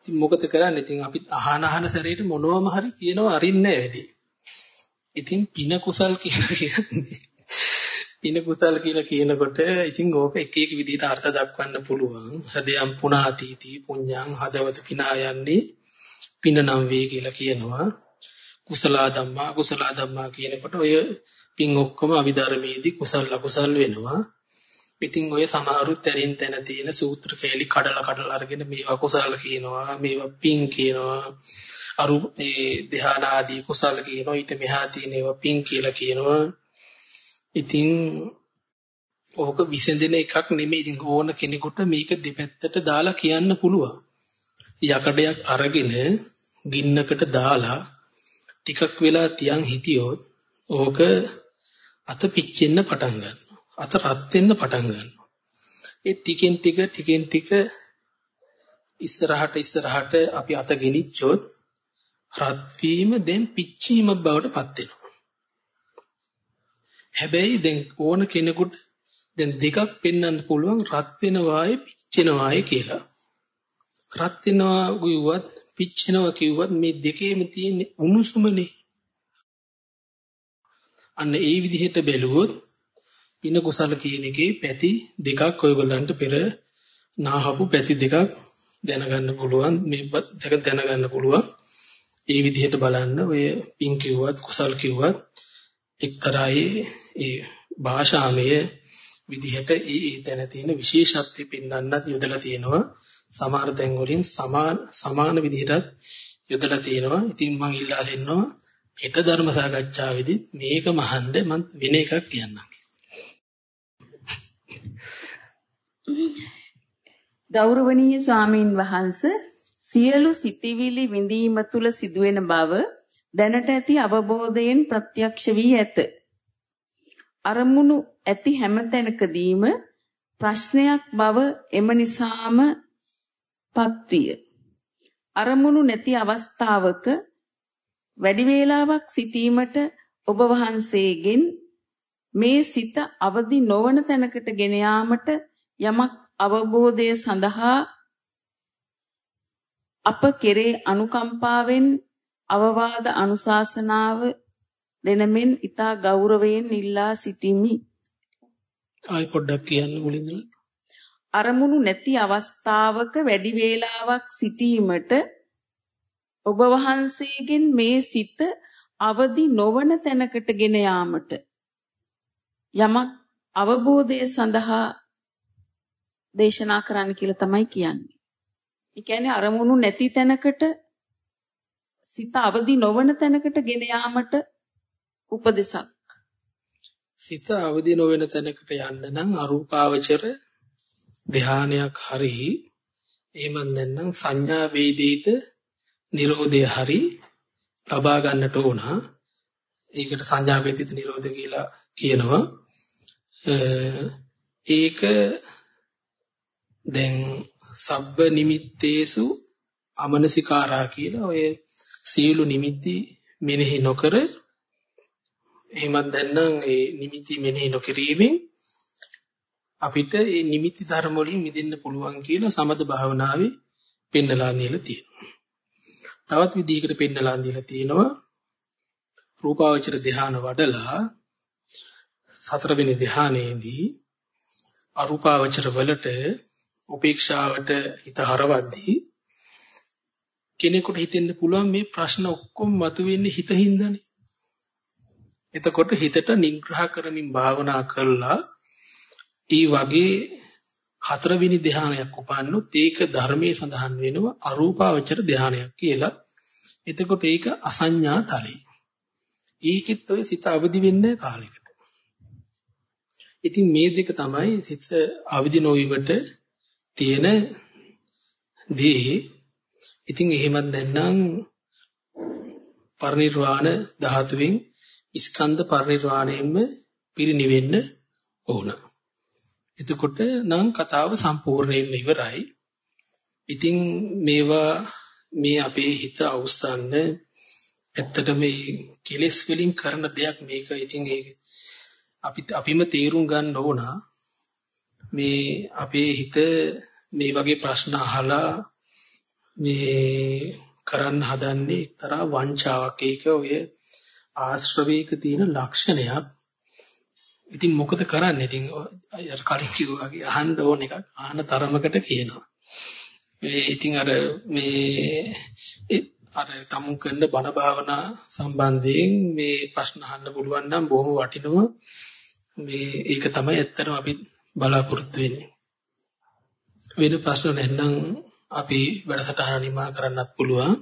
ඉතින් මොකද කරන්නේ? ඉතින් අපි අහන අහන සැරේට මොනවම හරි කියනවා අරින්නේ වැඩි. ඉතින් පින කුසල් කියලා <laughs> කියන්නේ පින කුසල් කියලා කියනකොට ඉතින් ඕක එක එක විදිහට අර්ථ දක්වන්න පුළුවන්. හදයන් පුණාතීති පුඤ්ඤං හදවත පිනා යන්නේ පින නම් වේ කියලා කියනවා. කුසල ධම්මා කුසල ධම්මා කියනකොට ඔය පින් ඔක්කොම අවිධර්මයේදී කුසල අකුසල් වෙනවා. ඉතින් ඔය සමහරුත් ඇරින් තැන තියෙන සූත්‍ර කේලි කඩලා කඩලා අරගෙන මේවා කුසල කියනවා මේවා පින් කියනවා අරු ඒ ධ්‍යාන ආදී කුසල කියනවා ඊට මෙහා තියෙන ඒවා පින් කියලා කියනවා. ඉතින් ඕක විසඳෙන එකක් නෙමෙයි. ඉතින් ඕන කෙනෙකුට මේක දෙපැත්තට දාලා කියන්න පුළුවන්. යකඩයක් අරගෙන ගින්නකට දාලා ටිකක් වෙලා තියන් හිටියොත් ඕක අත පිච්චෙන්න පටන් ගන්නවා. අත රත් වෙන්න පටන් ගන්නවා. ඒ ටිකෙන් ටික ටිකෙන් ටික ඉස්සරහට ඉස්සරහට අපි අත ගෙනිච්චොත් රත් වීම දැන් පිච්චීම බවට පත් වෙනවා. හැබැයි දැන් ඕන කෙනෙකුට දැන් දෙකක් පෙන්වන්න පුළුවන් රත් වෙනවායේ පිච්චෙනවායේ කියලා. රත් වෙනවා කිව්වත් පිච්චෙනවා කිව්වත් මේ දෙකේම තියෙන උණුසුමනේ. අන්න ඒ විදිහට බැලුවොත් පින කුසල කියන එකේ පැති දෙකක් ඔයගොල්ලන්ට පෙර නාහපු පැති දෙකක් දැනගන්න පුළුවන්. මේ දෙක දැනගන්න පුළුවන්. ඒ විදිහට බලන්න ඔය පින් කිව්වත් කුසල් කිව්වත් එක්තරායේ ඒ භාෂාමය විදිහට ඒ ඒ තැන තියෙන විශේෂත්වය පෙන්වන්නත් යොදලා තියෙනවා. සමහර තැන් වලින් සමාන සමාන විදිහටත් යොදලා තියෙනවා. ඉතින් මම ඉල්ලා දෙන්නවා හෙට ධර්ම සාකච්ඡාවේදී මේක මහන්න මම වෙන එකක් කියන්නම්. ගෞරවනීය ස්වාමින් වහන්සේ සියලු සිතිවිලි විඳීම තුල සිදුවෙන බව දැනට ඇති අවබෝධයෙන් ප්‍රත්‍යක්ෂ වී ඇත. අරමුණු ඇති හැම තැනකදීම ප්‍රශ්නයක් බව එම නිසාම පත්විය. අරමුණු නැති අවස්ථාවක වැඩි වේලාවක් සිටීමට ඔබ වහන්සේගෙන් මේ සිත අවදි නොවන තැනකට ගෙන යාමට යමක් අවබෝධය සඳහා අප කෙරේ අනුකම්පාවෙන් අවවාද අනුශාසනාව දෙනමින් ඊතා ගෞරවයෙන් ඉල්ලා සිටිමි. ආයි පොඩ්ඩක් කියන්න මුලින්ද අරමුණු නැති අවස්ථාවක වැඩි වේලාවක් සිටීමට ඔබ වහන්සේගෙන් මේ සිත අවදි නොවන තැනකට ගෙන යාමට යමක් අවබෝධය සඳහා දේශනා කරන්න කියලා තමයි කියන්නේ. ඒ කියන්නේ අරමුණු නැති තැනකට සිත අවදි නොවන තැනකට ගෙන යාමට උපදෙසක්. සිත අවදි නොවන තැනකට යන්න නම් අරූපාවචර ධානයක් හරි එහෙම නැත්නම් සංඥා වේදිත නිරෝධය හරි ලබා ගන්නට ඕන. ඒකට සංඥා වේදිත නිරෝධ කියලා කියනවා. ඒක දැන් සබ්බ නිමිත්තේසු අමනසිකාරා කියලා ඔය සීලු නිමිති මෙනෙහි නොකර එහෙමත් දැන්නම් ඒ නිමිති මෙනෙහි නොකිරීමෙන් අපිට ඒ නිමිති ධර්ම වලින් මිදෙන්න පුළුවන් කියලා සමත භාවනාවේ පෙන්නලා නියලා තියෙනවා. තවත් විදිහකට පෙන්නලා දීලා තියෙනවා රූපාවචර ධ්‍යාන වඩලා සතරවෙනි ධ්‍යානයේදී අරූපාවචර වලට උපේක්ෂාවට හිත හරවද්දී කෙනෙකුට හිතෙන්න පුළුවන් මේ ප්‍රශ්න ඔක්කොම මතුවෙන්නේ හිතින්දනේ. එතකොට හිතට නිග්‍රහ කරමින් භාවනා කළා ඒ වගේ හතරවෙනි ධ්‍යානයක් උපන්නොත් ඒක ධර්මයේ සඳහන් වෙනවා අරූපාවචර ධ්‍යානයක් කියලා. එතකොට ඒක අසඤ්ඤා තලයි. ඒකෙත් ඔය සිත අවදි වෙන්නේ කාලයකට. ඉතින් මේ දෙක තමයි සිත අවදි නොවීමට තියෙන දේ. ඉතින් එහෙමත් නැත්නම් පරිනිර්වාණ ධාතුවෙන් ස්කන්ධ පරිනිර්වාණයෙන්ම පිරිනිවෙන්න ඕන. එතකොට නම් කතාව සම්පූර්ණයෙන්ම ඉවරයි. ඉතින් මේවා මේ අපේ හිත අවුස්සන්න ඇත්තට මේ කෙලෙස් වලින් කරන දෙයක් මේක ඉතින් ඒක අපි අපිම තීරුම් ගන්න ඕන මේ අපේ හිත මේ වගේ ප්‍රශ්න අහලා මේ කරන්න හදන්නේ එක්තරා වංචාවක්. ඒක ඔය ආශ්‍රවයක තියෙන ලක්ෂණයක්. ඉතින් මොකද කරන්නේ? ඉතින් අර කලින් කිව්වා වගේ අහන්න ඕන එකක් අහන තරමකට කියනවා. මේ ඉතින් අර මේ අර තමුන් කරන බණ භාවනා සම්බන්ධයෙන් මේ ප්‍රශ්න අහන්න පුළුවන් නම් බොහොම වටිනවා මේ ඒක තමයි ඇත්තටම අපි බලාපොරොත්තු වෙන්නේ වෙන ප්‍රශ්න නැත්නම් අපි වැඩසටහන නිමා කරන්නත් පුළුවන්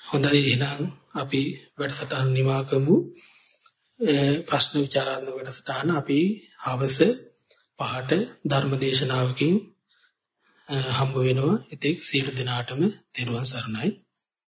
හොඳයි එහෙනම් අපි වැඩසටහන නිමා කරමු ප්‍රශ්න විචාරාත්මක වැඩසටහන අපි හවස පහට ධර්ම දේශනාවකින් හම්බ වෙනවා. ඉතින් සියලු දෙනාටම තෙරුවන් සරණයි.